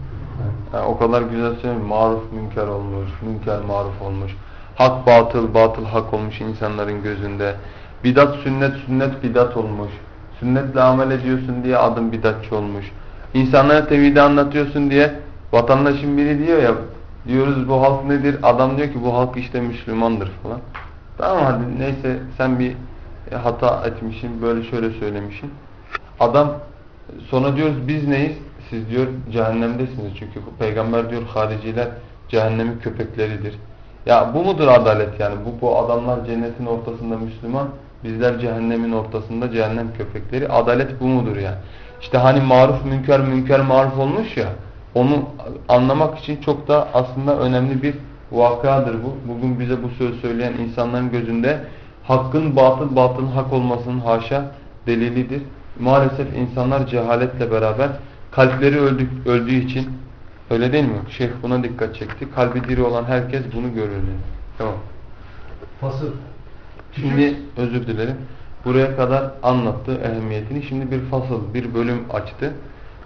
Yani o kadar güzel söylüyor. Maruf münker olmuş, münker maruf olmuş. Hak batıl, batıl hak olmuş insanların gözünde. Bidat sünnet, sünnet bidat olmuş. Sünnetle amel ediyorsun diye adın bidatçı olmuş. İnsanlara tevhidi anlatıyorsun diye vatandaşın biri diyor ya diyoruz bu halk nedir? Adam diyor ki bu halk işte Müslümandır falan. Tamam hadi neyse sen bir hata etmişsin böyle şöyle söylemişsin. Adam sonra diyoruz biz neyiz? Siz diyor cehennemdesiniz çünkü peygamber diyor hariciler cehennemin köpekleridir. Ya bu mudur adalet yani? Bu, bu adamlar cennetin ortasında Müslüman, bizler cehennemin ortasında cehennem köpekleri. Adalet bu mudur yani? İşte hani maruf münker münker maruf olmuş ya, onu anlamak için çok da aslında önemli bir vakadır bu. Bugün bize bu söz söyleyen insanların gözünde hakkın batıl batılın hak olmasının haşa delilidir. Maalesef insanlar cehaletle beraber kalpleri öldük, öldüğü için öyle değil mi? Şeyh buna dikkat çekti. Kalbi diri olan herkes bunu görür. Tamam. Fasıl. Şimdi özür dilerim. Buraya kadar anlattı ehemmiyetini. Şimdi bir fasıl, bir bölüm açtı.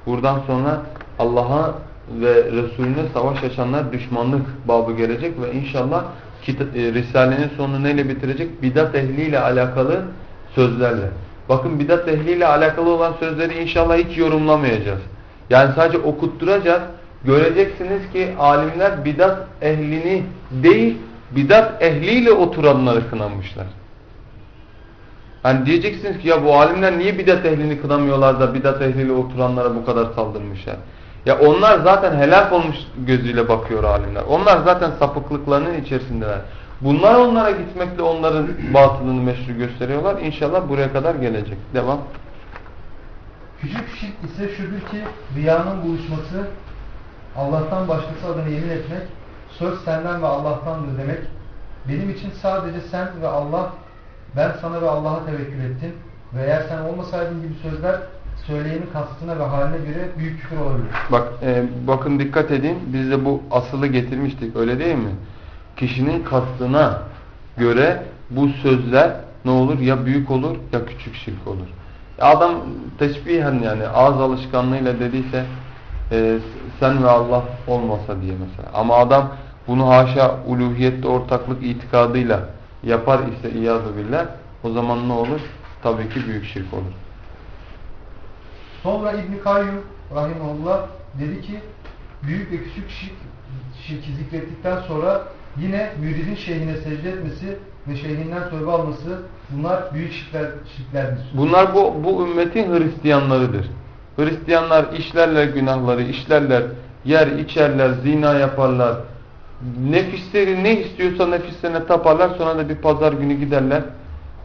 Buradan sonra Allah'a ve Resulüne savaş açanlar düşmanlık babı gelecek ve inşallah e, Risale'nin sonunu neyle bitirecek? Bidat ehliyle alakalı sözlerle. Bakın bidat ehliyle alakalı olan sözleri inşallah hiç yorumlamayacağız. Yani sadece okutturacağız. Göreceksiniz ki alimler bidat ehlini değil, bidat ehliyle oturanları kınamışlar. Hani diyeceksiniz ki ya bu alimler niye bidat ehlini kınamıyorlar da bidat ehliyle oturanlara bu kadar saldırmışlar. Ya onlar zaten helak olmuş gözüyle bakıyor alimler. Onlar zaten sapıklıklarının içerisindeler. Bunlar onlara gitmekle onların batılını meşru gösteriyorlar. İnşallah buraya kadar gelecek. Devam. Küçük şirk ise şudur ki riyanın buluşması, Allah'tan başkası adına yemin etmek, söz senden ve Allah'tandır demek. Benim için sadece sen ve Allah, ben sana ve Allah'a tevekkül ettim. Ve eğer sen olmasaydın gibi sözler söyleyenin kastına ve haline göre büyük küfür olabilir. Bak e, bakın dikkat edin biz de bu asılı getirmiştik öyle değil mi? Kişinin kastına göre bu sözler ne olur ya büyük olur ya küçük şirk olur. Adam teşbihen yani ağız alışkanlığıyla dediyse e, sen ve Allah olmasa diye mesela. Ama adam bunu haşa uluhiyette ortaklık itikadıyla yapar ise iyadu billah o zaman ne olur? Tabii ki büyük şirk olur. Sonra İbn Kayyum rahimahullah dedi ki büyük ve küçük şirk, şirki zikrettikten sonra yine müridin şeyhine secde etmesi ve şeyhinden tövbe alması bunlar büyük şirkler, şirklerdir. Bunlar bu, bu ümmetin Hristiyanlarıdır. Hristiyanlar işlerler günahları, işlerler, yer içerler, zina yaparlar. Nefisleri ne istiyorsa nefislerine taparlar. Sonra da bir pazar günü giderler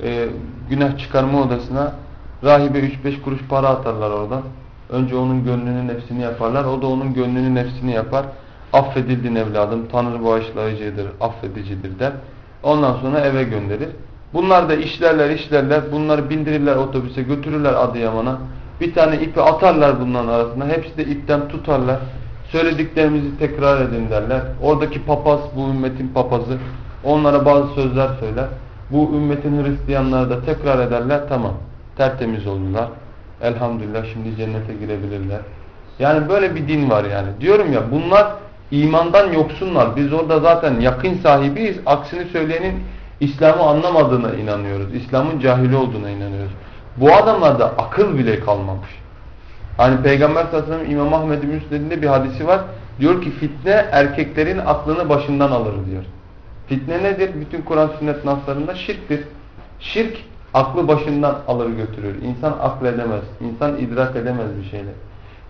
e, günah çıkarma odasına. Rahibe 3-5 kuruş para atarlar oradan. Önce onun gönlünün nefsini yaparlar. O da onun gönlünün nefsini yapar. Affedildin evladım, Tanrı bağışlayıcıdır, affedicidir der. Ondan sonra eve gönderir. Bunlar da işlerler işlerler. Bunları bindirirler otobüse götürürler Adıyaman'a. Bir tane ipi atarlar bunların arasına. Hepsi de ipten tutarlar. Söylediklerimizi tekrar edin derler. Oradaki papaz bu ümmetin papazı. Onlara bazı sözler söyler. Bu ümmetin Hristiyanları da tekrar ederler. Tamam. Tertemiz oldular. Elhamdülillah şimdi cennete girebilirler. Yani böyle bir din var yani. Diyorum ya bunlar imandan yoksunlar. Biz orada zaten yakın sahibiyiz. Aksini söyleyenin İslam'ı anlamadığına inanıyoruz. İslam'ın cahili olduğuna inanıyoruz. Bu adamlarda akıl bile kalmamış. Hani Peygamber sallallahu aleyhi ve sellem İmam Ahmed Müsned'inde bir hadisi var. Diyor ki fitne erkeklerin aklını başından alır diyor. Fitne nedir? Bütün Kur'an sünnet naslarında şirktir. Şirk aklı başından alır götürür. İnsan akledemez. İnsan idrak edemez bir şeyler.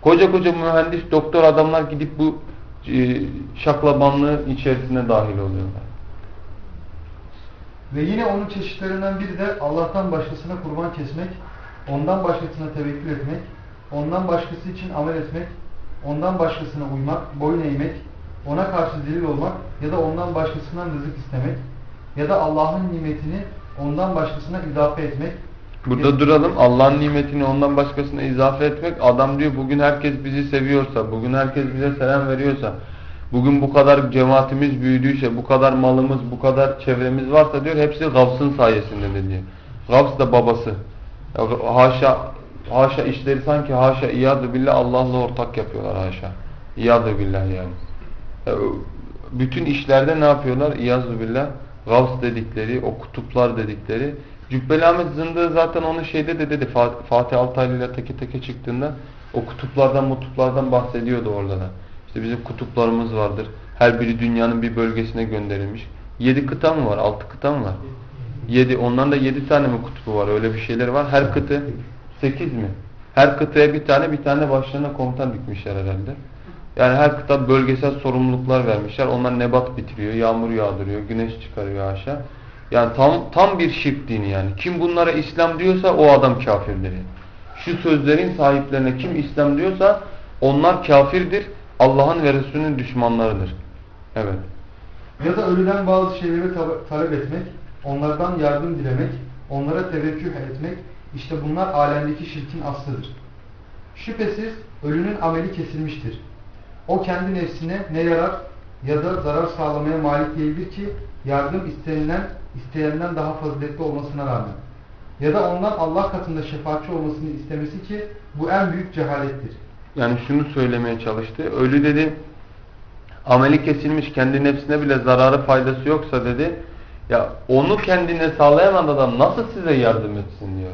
Koca koca mühendis, doktor adamlar gidip bu e, şaklabanlığın içerisine dahil oluyorlar. Ve yine onun çeşitlerinden biri de Allah'tan başkasına kurban kesmek, ondan başkasına tevekkül etmek, ondan başkası için amel etmek, ondan başkasına uymak, boyun eğmek, ona karşı zelil olmak ya da ondan başkasından rızık istemek ya da Allah'ın nimetini ondan başkasına izafe etmek. Burada ya, duralım. Allah'ın nimetini ondan başkasına izafe etmek. Adam diyor bugün herkes bizi seviyorsa, bugün herkes bize selam veriyorsa, bugün bu kadar cemaatimiz büyüdüyse, bu kadar malımız, bu kadar çevremiz varsa diyor hepsi Gavs'ın sayesinde de diyor. Gavs da babası. Haşa haşa işleri sanki haşa iyadı billah Allah'la ortak yapıyorlar haşa. İyadı billah yani. Bütün işlerde ne yapıyorlar? İyazu billah. Gavs dedikleri, o kutuplar dedikleri. Cübbeli Ahmet Zındığı zaten onu şeyde de dedi. Fatih Altaylı ile teke teke çıktığında o kutuplardan mutuplardan bahsediyordu orada da. İşte bizim kutuplarımız vardır. Her biri dünyanın bir bölgesine gönderilmiş. Yedi kıta mı var? Altı kıta mı var? Yedi. Ondan da yedi tane mi kutubu var? Öyle bir şeyler var. Her kıtı sekiz mi? Her kıtaya bir tane bir tane başlarına komutan dikmişler herhalde. Yani her kıta bölgesel sorumluluklar vermişler. Onlar nebat bitiriyor, yağmur yağdırıyor, güneş çıkarıyor aşağı. Yani tam tam bir şirk dini yani. Kim bunlara İslam diyorsa o adam kafirdir. Şu sözlerin sahiplerine kim İslam diyorsa onlar kafirdir. Allah'ın ve Resulünün düşmanlarıdır. Evet. Ya da ölüden bazı şeyleri talep etmek, onlardan yardım dilemek, onlara tevekkül etmek, işte bunlar alemdeki şirkin aslıdır. Şüphesiz ölünün ameli kesilmiştir. O kendi nefsine ne yarar ya da zarar sağlamaya malik değildir ki yardım istenilen isteyenden daha faziletli olmasına rağmen. Ya da ondan Allah katında şefaatçi olmasını istemesi ki bu en büyük cehalettir. Yani şunu söylemeye çalıştı. Ölü dedi ameli kesilmiş kendi nefsine bile zararı faydası yoksa dedi ya onu kendine sağlayamadı adam nasıl size yardım etsin diyor.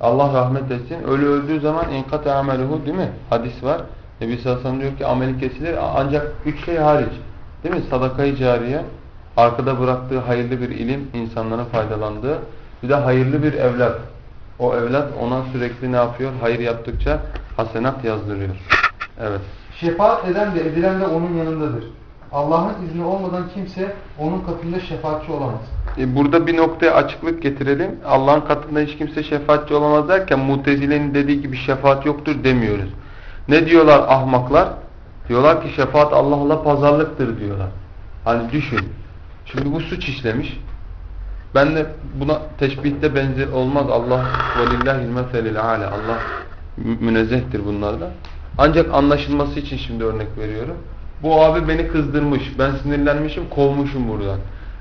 Allah rahmet etsin. Ölü öldüğü zaman inkate ameluhu değil mi? Hadis var. Nebi Sallallahu diyor ki ameli kesilir ancak üç şey hariç. Değil mi? Sadakayı cariye, arkada bıraktığı hayırlı bir ilim, insanların faydalandığı, bir de hayırlı bir evlat. O evlat ona sürekli ne yapıyor? Hayır yaptıkça hasenat yazdırıyor. Evet. Şefaat eden de edilen de onun yanındadır. Allah'ın izni olmadan kimse onun katında şefaatçi olamaz. E burada bir noktaya açıklık getirelim. Allah'ın katında hiç kimse şefaatçi olamaz derken Mutezile'nin dediği gibi şefaat yoktur demiyoruz. Ne diyorlar ahmaklar? Diyorlar ki şefaat Allah'la pazarlıktır diyorlar. Hani düşün. Şimdi bu suç işlemiş. Ben de buna teşbihte benzer olmaz. Allah velillahil meselil ala. Allah münezzehtir bunlarda. Ancak anlaşılması için şimdi örnek veriyorum. Bu abi beni kızdırmış. Ben sinirlenmişim, kovmuşum buradan.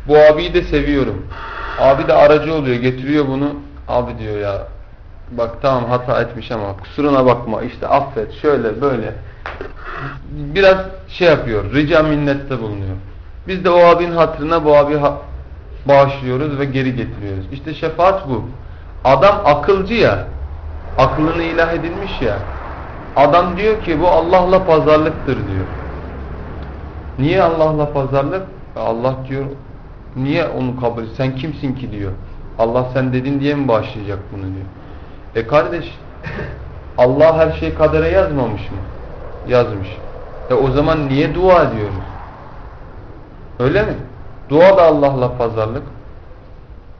Bu abiyi de seviyorum. Abi de aracı oluyor, getiriyor bunu. Abi diyor ya bak tamam hata etmiş ama kusuruna bakma işte affet şöyle böyle biraz şey yapıyor rica minnette bulunuyor biz de o abinin hatırına bu abi ha bağışlıyoruz ve geri getiriyoruz işte şefaat bu adam akılcı ya aklını ilah edilmiş ya. Adam diyor ki bu Allah'la pazarlıktır diyor. Niye Allah'la pazarlık? Allah diyor niye onu kabul Sen kimsin ki diyor. Allah sen dedin diye mi başlayacak bunu diyor. E kardeş Allah her şeyi kadere yazmamış mı? Yazmış. E o zaman niye dua ediyoruz? Öyle mi? Dua da Allah'la pazarlık.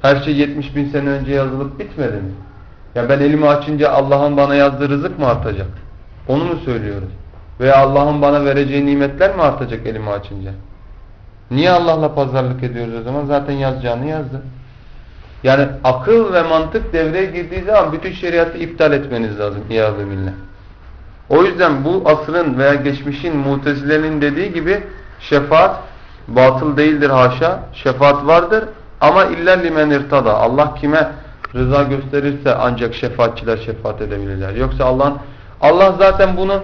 Her şey 70 bin sene önce yazılıp bitmedi mi? Ya ben elimi açınca Allah'ın bana yazdığı rızık mı artacak? Onu mu söylüyoruz? Veya Allah'ın bana vereceği nimetler mi artacak elimi açınca? Niye Allah'la pazarlık ediyoruz o zaman? Zaten yazacağını yazdı. Yani akıl ve mantık devreye girdiği zaman bütün şeriatı iptal etmeniz lazım. İyâzı billah. O yüzden bu asrın veya geçmişin mutezilerin dediği gibi şefaat batıl değildir haşa. Şefaat vardır ama illa limen irtada. Allah kime rıza gösterirse ancak şefaatçiler şefaat edebilirler. Yoksa Allah Allah zaten bunu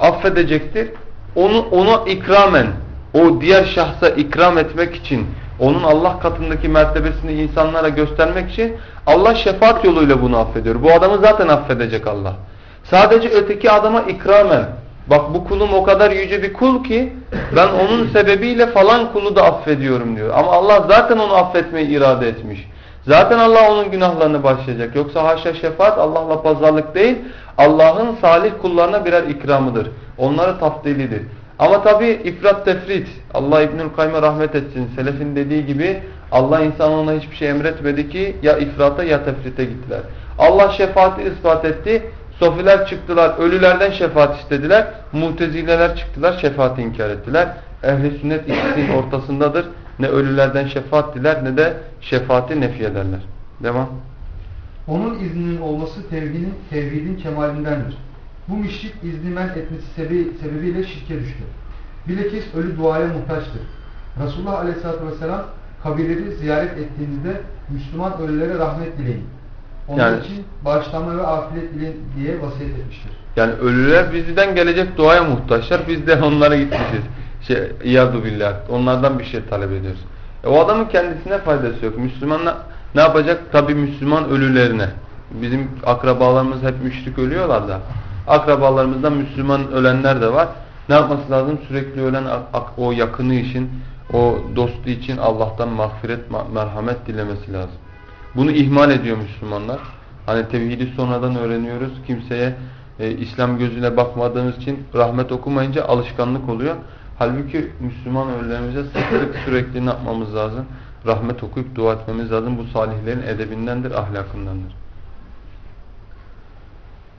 affedecektir. Onu ona ikramen o diğer şahsa ikram etmek için onun Allah katındaki mertebesini insanlara göstermek için Allah şefaat yoluyla bunu affediyor. Bu adamı zaten affedecek Allah. Sadece öteki adama ikramen. Bak bu kulum o kadar yüce bir kul ki ben onun sebebiyle falan kulu da affediyorum diyor. Ama Allah zaten onu affetmeyi irade etmiş. Zaten Allah onun günahlarını başlayacak. Yoksa haşa şefaat Allah'la pazarlık değil. Allah'ın salih kullarına birer ikramıdır. Onları tafdilidir. Ama tabi ifrat tefrit. Allah İbnül Kayyum'a rahmet etsin. Selefin dediği gibi Allah insanoğluna hiçbir şey emretmedi ki ya ifrata ya tefrite gittiler. Allah şefaati ispat etti. Sofiler çıktılar, ölülerden şefaat istediler. Mutezileler çıktılar, şefaati inkar ettiler. Ehli sünnet ikisinin ortasındadır. Ne ölülerden şefaat diler ne de şefaati nefi ederler. Devam. Onun izninin olması tevhidin, tevhidin kemalindendir. Bu müşrik izni men etmesi sebebi, sebebiyle şirke düştü. Bilakis ölü duaya muhtaçtır. Resulullah Aleyhisselatü Vesselam kabirleri ziyaret ettiğinizde Müslüman ölülere rahmet dileyin. Onun Yani- için bağışlanma ve afiyet dileyin diye vasiyet etmiştir. Yani ölüler bizden gelecek duaya muhtaçlar. Biz de onlara gitmişiz. Şey, İyadu billah. Onlardan bir şey talep ediyoruz. E, o adamın kendisine faydası yok. Müslüman ne, ne yapacak? Tabi Müslüman ölülerine. Bizim akrabalarımız hep müşrik ölüyorlar da. Akrabalarımızdan Müslüman ölenler de var. Ne yapması lazım? Sürekli ölen o yakını için, o dostu için Allah'tan mağfiret, ma- merhamet dilemesi lazım. Bunu ihmal ediyor Müslümanlar. Hani tevhidi sonradan öğreniyoruz. Kimseye e, İslam gözüyle bakmadığımız için rahmet okumayınca alışkanlık oluyor. Halbuki Müslüman ölülerimize sıklık sürekli ne yapmamız lazım? Rahmet okuyup dua etmemiz lazım. Bu salihlerin edebindendir, ahlakındandır.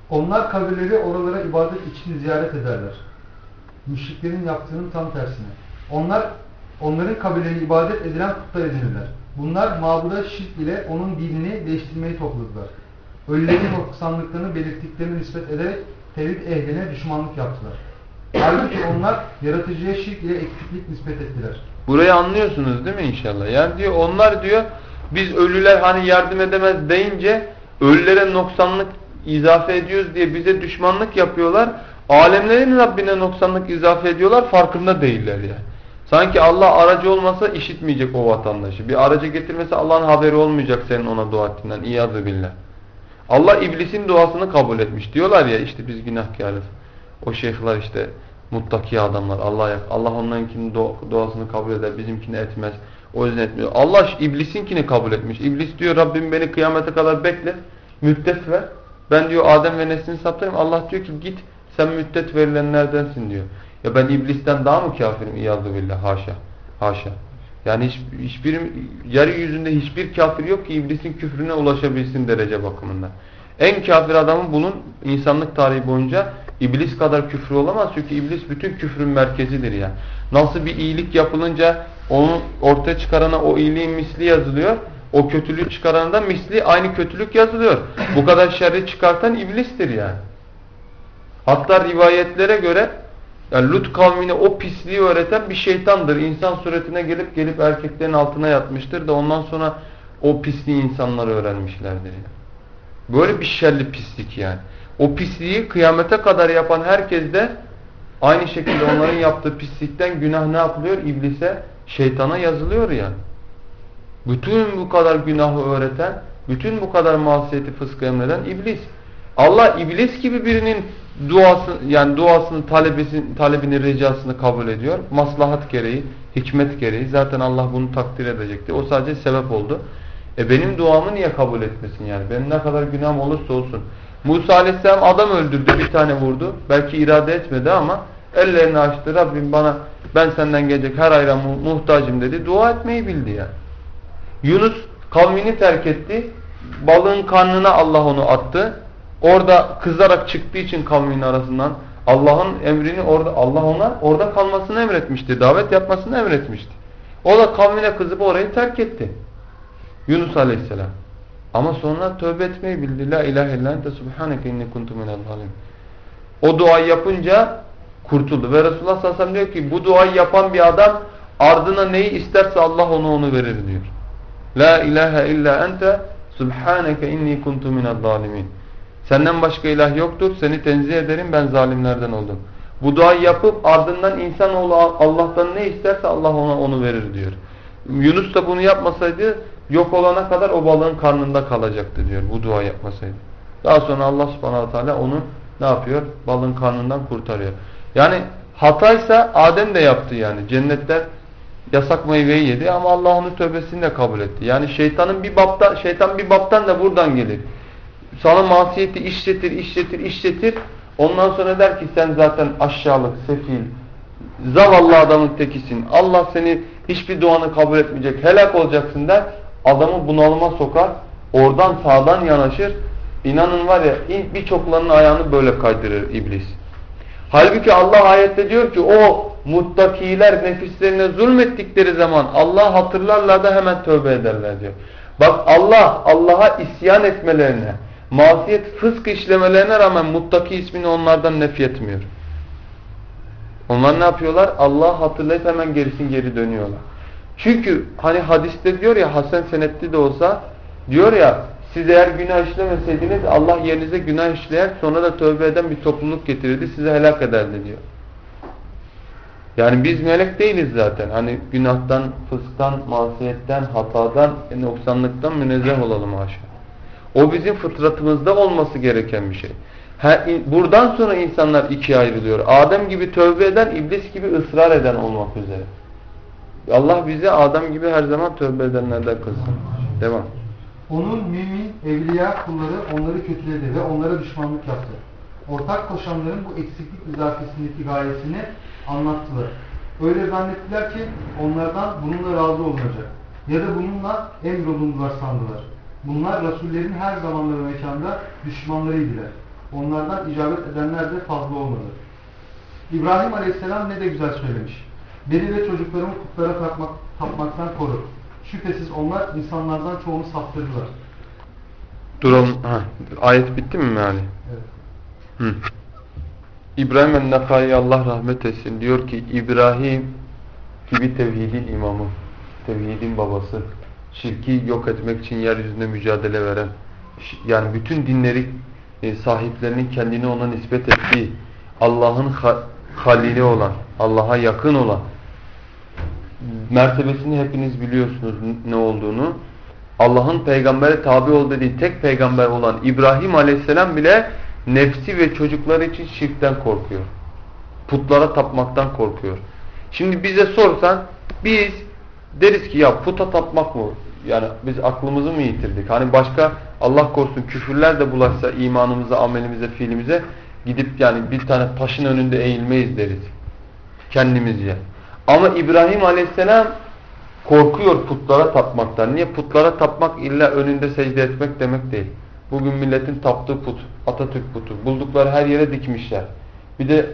Onlar kabirleri oralara ibadet için ziyaret ederler. Müşriklerin yaptığının tam tersine. Onlar onların kabirlerini ibadet edilen putlar edinirler. Bunlar mabuda şirk ile onun dinini değiştirmeyi topladılar. Ölülerin noksanlıklarını belirttiklerini nispet ederek tevhid ehline düşmanlık yaptılar. Halbuki onlar yaratıcıya şirk ile eksiklik nispet ettiler. Burayı anlıyorsunuz değil mi inşallah? Yani diyor onlar diyor biz ölüler hani yardım edemez deyince ölülere noksanlık izafe ediyoruz diye bize düşmanlık yapıyorlar. Alemlerin Rabbine noksanlık izafe ediyorlar farkında değiller yani. Sanki Allah aracı olmasa işitmeyecek o vatandaşı. Bir aracı getirmese Allah'ın haberi olmayacak senin ona dua ettiğinden. İyazı billah. Allah iblisin duasını kabul etmiş. Diyorlar ya işte biz günahkarız. O şeyhler işte muttaki adamlar. Allah Allah onlarınkinin duasını kabul eder, bizimkini etmez. O yüzden etmiyor. Allah iblisinkini kabul etmiş. İblis diyor Rabbim beni kıyamete kadar bekle. Müddet ver. Ben diyor Adem ve neslini saptayım. Allah diyor ki git sen müddet verilenlerdensin diyor. Ya ben iblisten daha mı kafirim? İyazı billah. Haşa. Haşa. Yani hiç, hiçbir, yeryüzünde hiçbir kafir yok ki iblisin küfrüne ulaşabilsin derece bakımından. En kafir adamın bunun insanlık tarihi boyunca iblis kadar küfrü olamaz. Çünkü iblis bütün küfrün merkezidir ya. Nasıl bir iyilik yapılınca onu ortaya çıkarana o iyiliğin misli yazılıyor. O kötülüğü çıkarana da misli aynı kötülük yazılıyor. Bu kadar şerri çıkartan iblistir yani. Hatta rivayetlere göre yani Lut kavmine o pisliği öğreten bir şeytandır. İnsan suretine gelip gelip erkeklerin altına yatmıştır da ondan sonra o pisliği insanlar öğrenmişlerdir. Yani. Böyle bir şerli pislik yani. O pisliği kıyamete kadar yapan herkes de aynı şekilde onların yaptığı pislikten günah ne yapılıyor? İblise, şeytana yazılıyor yani. Bütün bu kadar günahı öğreten, bütün bu kadar masiyeti fıskı emreden iblis. Allah iblis gibi birinin duası yani duasını, talebesini, talebini, ricasını kabul ediyor. Maslahat gereği, hikmet gereği. Zaten Allah bunu takdir edecekti. O sadece sebep oldu. E benim duamı niye kabul etmesin yani? Benim ne kadar günahım olursa olsun. Musa aleyhisselam adam öldürdü, bir tane vurdu. Belki irade etmedi ama ellerini açtı. Rabbim bana ben senden gelecek her ayran muhtacım dedi. Dua etmeyi bildi yani. Yunus kavmini terk etti. Balığın karnına Allah onu attı. Orada kızarak çıktığı için kavminin arasından Allah'ın emrini orada Allah ona orada kalmasını emretmişti. Davet yapmasını emretmişti. O da kavmine kızıp orayı terk etti. Yunus Aleyhisselam. Ama sonra tövbe etmeyi bildi. La ilahe illa ente subhaneke inni kuntu minel. O duayı yapınca kurtuldu. Ve Resulullah sallallahu aleyhi ve sellem diyor ki bu duayı yapan bir adam ardına neyi isterse Allah onu onu verir diyor. La ilahe illa ente subhaneke inni kuntu minel zalimin. Senden başka ilah yoktur. Seni tenzih ederim ben zalimlerden oldum. Bu duayı yapıp ardından insanoğlu Allah'tan ne isterse Allah ona onu verir diyor. Yunus da bunu yapmasaydı yok olana kadar o balığın karnında kalacaktı diyor bu dua yapmasaydı. Daha sonra Allah subhanahu teala onu ne yapıyor? Balığın karnından kurtarıyor. Yani hataysa Adem de yaptı yani. Cennetler yasak meyveyi yedi ama Allah onun tövbesini de kabul etti. Yani şeytanın bir bapta, şeytan bir baptan da buradan gelir. Sana masiyeti işletir, işletir, işletir. Ondan sonra der ki sen zaten aşağılık, sefil, zavallı adamın tekisin. Allah seni hiçbir duanı kabul etmeyecek, helak olacaksın der. Adamı bunalıma sokar. Oradan sağdan yanaşır. İnanın var ya birçoklarının ayağını böyle kaydırır iblis. Halbuki Allah ayette diyor ki o muttakiler nefislerine zulmettikleri zaman Allah hatırlarlar da hemen tövbe ederler diyor. Bak Allah Allah'a isyan etmelerine, masiyet fısk işlemelerine rağmen muttaki ismini onlardan nefyetmiyor. Onlar ne yapıyorlar? Allah hatırlayıp hemen gerisin geri dönüyorlar. Çünkü hani hadiste diyor ya Hasan senetli de olsa diyor ya siz eğer günah işlemeseydiniz Allah yerinize günah işleyen sonra da tövbe eden bir topluluk getirirdi sizi helak ederdi diyor. Yani biz melek değiliz zaten. Hani günahtan, fısktan, masiyetten, hatadan, noksanlıktan münezzeh olalım haşa. O bizim fıtratımızda olması gereken bir şey. buradan sonra insanlar ikiye ayrılıyor. Adem gibi tövbe eden, iblis gibi ısrar eden olmak üzere. Allah bize Adem gibi her zaman tövbe edenlerden kılsın. Devam. Onun mümin, evliya kulları onları kötüledi ve onlara düşmanlık yaptı. Ortak koşanların bu eksiklik izafesindeki gayesini anlattılar. Öyle zannettiler ki onlardan bununla razı olunacak. Ya da bununla emrolundular sandılar. Bunlar Rasullerin her zamanlı ve mekanda düşmanlarıydılar. Onlardan icabet edenler de fazla olmadı. İbrahim Aleyhisselam ne de güzel söylemiş. Beni ve çocuklarımı putlara tapmak, tapmaktan koru. Şüphesiz onlar insanlardan çoğunu saptırdılar. Duralım. Ha, ayet bitti mi yani? Evet. Hı. İbrahim el-Nakai Allah rahmet etsin diyor ki İbrahim gibi tevhidin imamı, tevhidin babası, şirki yok etmek için yeryüzünde mücadele veren, yani bütün dinleri e, sahiplerinin kendini ona nispet ettiği, Allah'ın halili olan, Allah'a yakın olan, mertebesini hepiniz biliyorsunuz ne olduğunu. Allah'ın peygambere tabi ol dediği tek peygamber olan İbrahim aleyhisselam bile nefsi ve çocukları için şirkten korkuyor. Putlara tapmaktan korkuyor. Şimdi bize sorsan biz deriz ki ya puta tapmak mı? Yani biz aklımızı mı yitirdik? Hani başka Allah korusun küfürler de bulaşsa imanımıza, amelimize, fiilimize gidip yani bir tane taşın önünde eğilmeyiz deriz. Kendimizce. Ama İbrahim Aleyhisselam korkuyor putlara tapmaktan. Niye? Putlara tapmak illa önünde secde etmek demek değil. Bugün milletin taptığı put, Atatürk putu. Buldukları her yere dikmişler. Bir de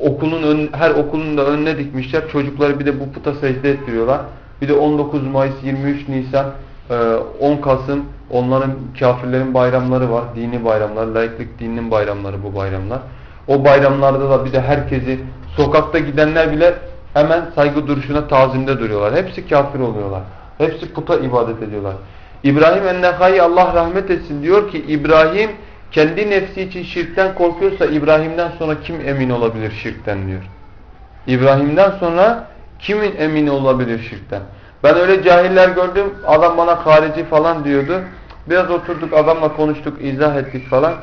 okulun ön, her okulun da önüne dikmişler. Çocukları bir de bu puta secde ettiriyorlar. Bir de 19 Mayıs, 23 Nisan, 10 e, Kasım onların kafirlerin bayramları var. Dini bayramlar, laiklik dininin bayramları bu bayramlar. O bayramlarda da bir de herkesi sokakta gidenler bile hemen saygı duruşuna tazimde duruyorlar. Hepsi kafir oluyorlar. Hepsi puta ibadet ediyorlar. İbrahim Ennehai Allah rahmet etsin diyor ki İbrahim kendi nefsi için şirkten korkuyorsa İbrahim'den sonra kim emin olabilir şirkten diyor. İbrahim'den sonra kimin emin olabilir şirkten? Ben öyle cahiller gördüm adam bana harici falan diyordu. Biraz oturduk adamla konuştuk izah ettik falan.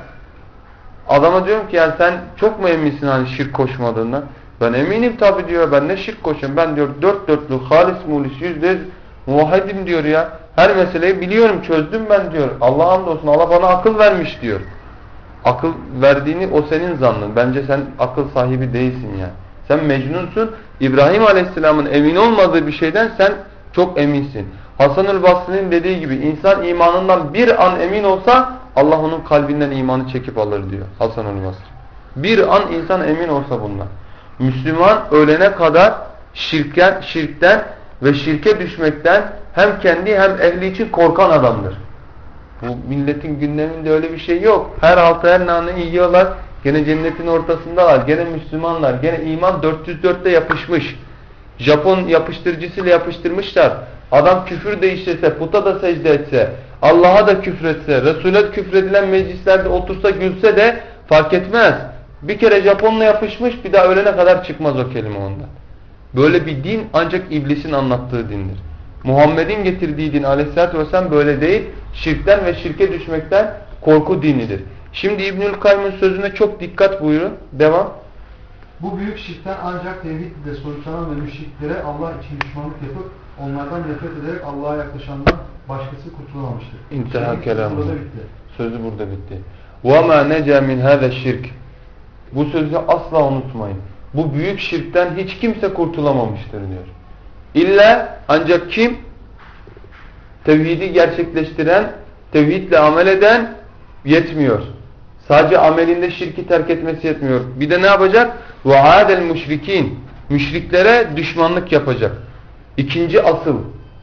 Adama diyorum ki yani sen çok mu eminsin hani şirk koşmadığından? Ben eminim tabi diyor. Ben ne şirk koşuyorum? Ben diyor dört dörtlü halis mulis yüzde yüz muvahhidim diyor ya. Her meseleyi biliyorum çözdüm ben diyor. Allah hamdolsun Allah bana akıl vermiş diyor. Akıl verdiğini o senin zannın. Bence sen akıl sahibi değilsin yani. Sen mecnunsun. İbrahim Aleyhisselam'ın emin olmadığı bir şeyden sen çok eminsin. Hasan-ül Basri'nin dediği gibi insan imanından bir an emin olsa Allah onun kalbinden imanı çekip alır diyor Hasan-ül Basri. Bir an insan emin olsa bundan. Müslüman ölene kadar şirken, şirkten ve şirke düşmekten hem kendi hem ehli için korkan adamdır. Bu milletin gündeminde öyle bir şey yok. Her altı her nane yiyorlar. Gene cennetin ortasındalar. Gene Müslümanlar. Gene iman 404'te yapışmış. Japon yapıştırıcısıyla yapıştırmışlar. Adam küfür de puta da secde etse, Allah'a da küfretse, Resul'e küfredilen meclislerde otursa gülse de fark etmez. Bir kere Japonla yapışmış bir daha ölene kadar çıkmaz o kelime ondan. Böyle bir din ancak iblisin anlattığı dindir. Muhammed'in getirdiği din aleyhissalatü vesselam böyle değil. Şirkten ve şirke düşmekten korku dinidir. Şimdi İbnül Kayyum'un sözüne çok dikkat buyurun. Devam. Bu büyük şirkten ancak tevhid ile soyutlanan ve müşriklere Allah için düşmanlık yapıp onlardan nefret ederek Allah'a yaklaşandan başkası kurtulamamıştır. İnteha Şirk kelamı. burada bitti. Sözü burada bitti. وَمَا نَجَى مِنْ هَذَا şirk. Bu sözü asla unutmayın. Bu büyük şirkten hiç kimse kurtulamamıştır diyor. İlla ancak kim? Tevhidi gerçekleştiren, tevhidle amel eden yetmiyor. Sadece amelinde şirki terk etmesi yetmiyor. Bir de ne yapacak? وَعَادَ الْمُشْرِك۪ينَ Müşriklere düşmanlık yapacak. İkinci asıl.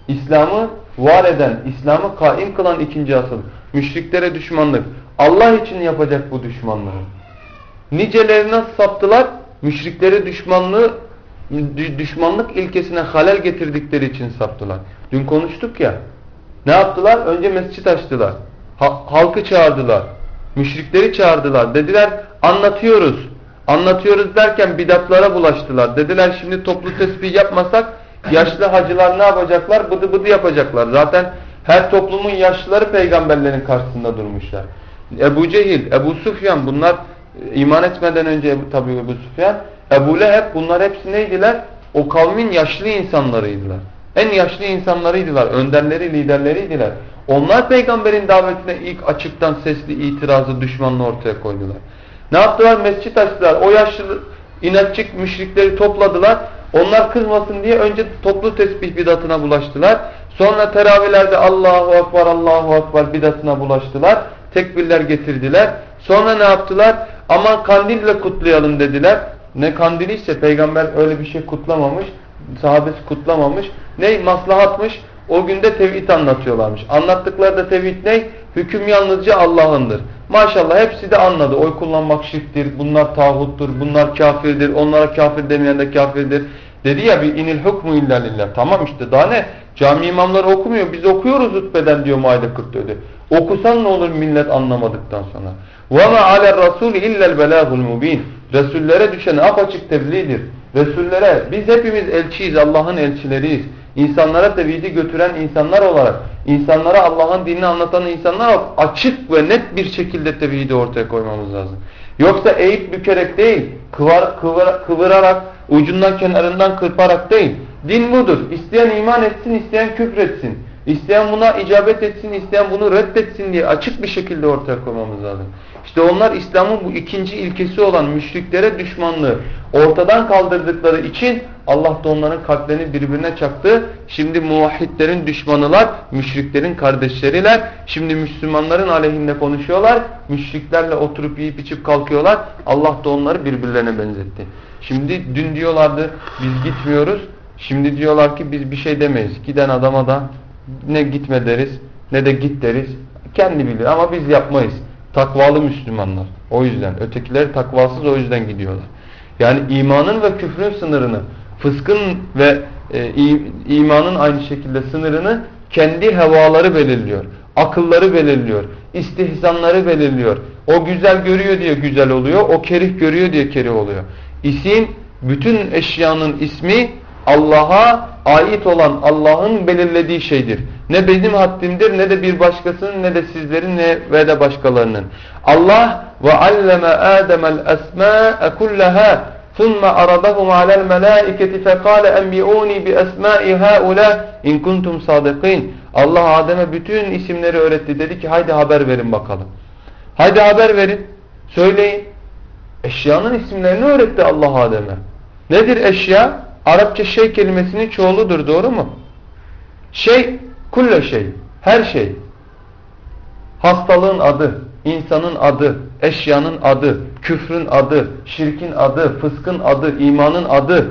İslam'ı var eden, İslam'ı kaim kılan ikinci asıl. Müşriklere düşmanlık. Allah için yapacak bu düşmanlığı. Niceleri nasıl saptılar? Müşriklere düşmanlığı düşmanlık ilkesine halel getirdikleri için saptılar. Dün konuştuk ya. Ne yaptılar? Önce mescit açtılar. Ha, halkı çağırdılar. Müşrikleri çağırdılar. Dediler anlatıyoruz. Anlatıyoruz derken bidatlara bulaştılar. Dediler şimdi toplu tesbih yapmasak yaşlı hacılar ne yapacaklar? Bıdı bıdı yapacaklar. Zaten her toplumun yaşlıları peygamberlerin karşısında durmuşlar. Ebu Cehil, Ebu Sufyan bunlar iman etmeden önce tabii Ebu Sufyan, Ebu Leheb bunlar hepsi neydiler? O kavmin yaşlı insanlarıydılar. En yaşlı insanlarıydılar. Önderleri, liderleriydiler. Onlar peygamberin davetine ilk açıktan sesli itirazı, düşmanlığı ortaya koydular. Ne yaptılar? Mescit açtılar. O yaşlı inatçık müşrikleri topladılar. Onlar kızmasın diye önce toplu tesbih bidatına bulaştılar. Sonra teravihlerde Allahu Ekber, Allahu Ekber bidatına bulaştılar. Tekbirler getirdiler. Sonra ne yaptılar? Aman kandille kutlayalım dediler. Ne kandili ise peygamber öyle bir şey kutlamamış. Sahabesi kutlamamış. Ne maslahatmış? O günde tevhid anlatıyorlarmış. Anlattıkları da tevhid ne? Hüküm yalnızca Allah'ındır. Maşallah hepsi de anladı. Oy kullanmak şirktir, bunlar tağuttur, bunlar kafirdir, onlara kafir demeyen de kafirdir. Dedi ya bir inil hukmu illa lillah. Tamam işte daha ne? Cami imamları okumuyor. Biz okuyoruz hutbeden diyor Maide 44'de. Okusan ne olur millet anlamadıktan sonra. وَمَا عَلَى الرَّسُولِ اِلَّا الْبَلَاغُ الْمُب۪ينَ Resullere düşen apaçık tebliğdir. Resullere biz hepimiz elçiyiz, Allah'ın elçileriyiz. İnsanlara tevhidi götüren insanlar olarak, insanlara Allah'ın dinini anlatan insanlar olarak açık ve net bir şekilde tevhidi ortaya koymamız lazım. Yoksa eğip bükerek değil, kıvar, kıvır, kıvırarak, ucundan kenarından kırparak değil. Din budur. İsteyen iman etsin, isteyen küfretsin. İsteyen buna icabet etsin, isteyen bunu reddetsin diye açık bir şekilde ortaya koymamız lazım. İşte onlar İslam'ın bu ikinci ilkesi olan müşriklere düşmanlığı ortadan kaldırdıkları için Allah da onların kalplerini birbirine çaktı. Şimdi muvahhidlerin düşmanılar, müşriklerin kardeşleriler. Şimdi Müslümanların aleyhinde konuşuyorlar. Müşriklerle oturup yiyip içip kalkıyorlar. Allah da onları birbirlerine benzetti. Şimdi dün diyorlardı biz gitmiyoruz. Şimdi diyorlar ki biz bir şey demeyiz. Giden adama da ne gitme deriz ne de git deriz. Kendi bilir ama biz yapmayız. Takvalı Müslümanlar. O yüzden. Ötekileri takvasız o yüzden gidiyorlar. Yani imanın ve küfrün sınırını, fıskın ve e, imanın aynı şekilde sınırını kendi hevaları belirliyor. Akılları belirliyor. istihsanları belirliyor. O güzel görüyor diye güzel oluyor. O kerih görüyor diye kerih oluyor. İsim, bütün eşyanın ismi Allah'a ait olan Allah'ın belirlediği şeydir. Ne benim haddimdir ne de bir başkasının ne de sizlerin ne ve de başkalarının. Allah ve alleme Adem'el esma'e kullaha ثم عرضهم على الملائكة فقال أنبئوني بأسماء هؤلاء إن كنتم صادقين Allah Adem'e bütün isimleri öğretti. Dedi ki haydi haber verin bakalım. Haydi haber verin. Söyleyin. Eşyanın isimlerini öğretti Allah Adem'e. Nedir eşya? Arapça şey kelimesinin çoğuludur doğru mu? Şey, kulle şey. Her şey. Hastalığın adı, insanın adı, eşyanın adı, küfrün adı, şirkin adı, fıskın adı, imanın adı.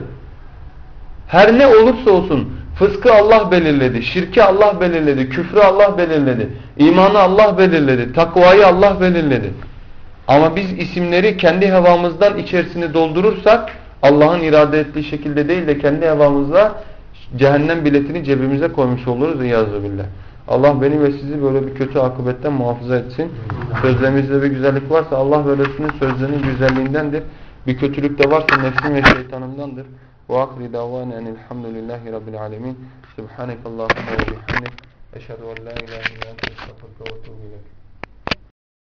Her ne olursa olsun fıskı Allah belirledi, şirki Allah belirledi, küfrü Allah belirledi, imanı Allah belirledi, takvayı Allah belirledi. Ama biz isimleri kendi hevamızdan içerisini doldurursak Allah'ın irade ettiği şekilde değil de kendi hevamızla cehennem biletini cebimize koymuş oluruz. İyazü billah. Allah beni ve sizi böyle bir kötü akıbetten muhafaza etsin. Sözlerimizde bir güzellik varsa Allah böylesinin sözlerinin güzelliğindendir. Bir kötülük de varsa nefsim ve şeytanımdandır. Ve akri davana enilhamdülillahi rabbil alemin. Subhanekallahumma ve bihamdik. Eşhedü en la ilahe illa ente estağfurke ve etûbü ileyk.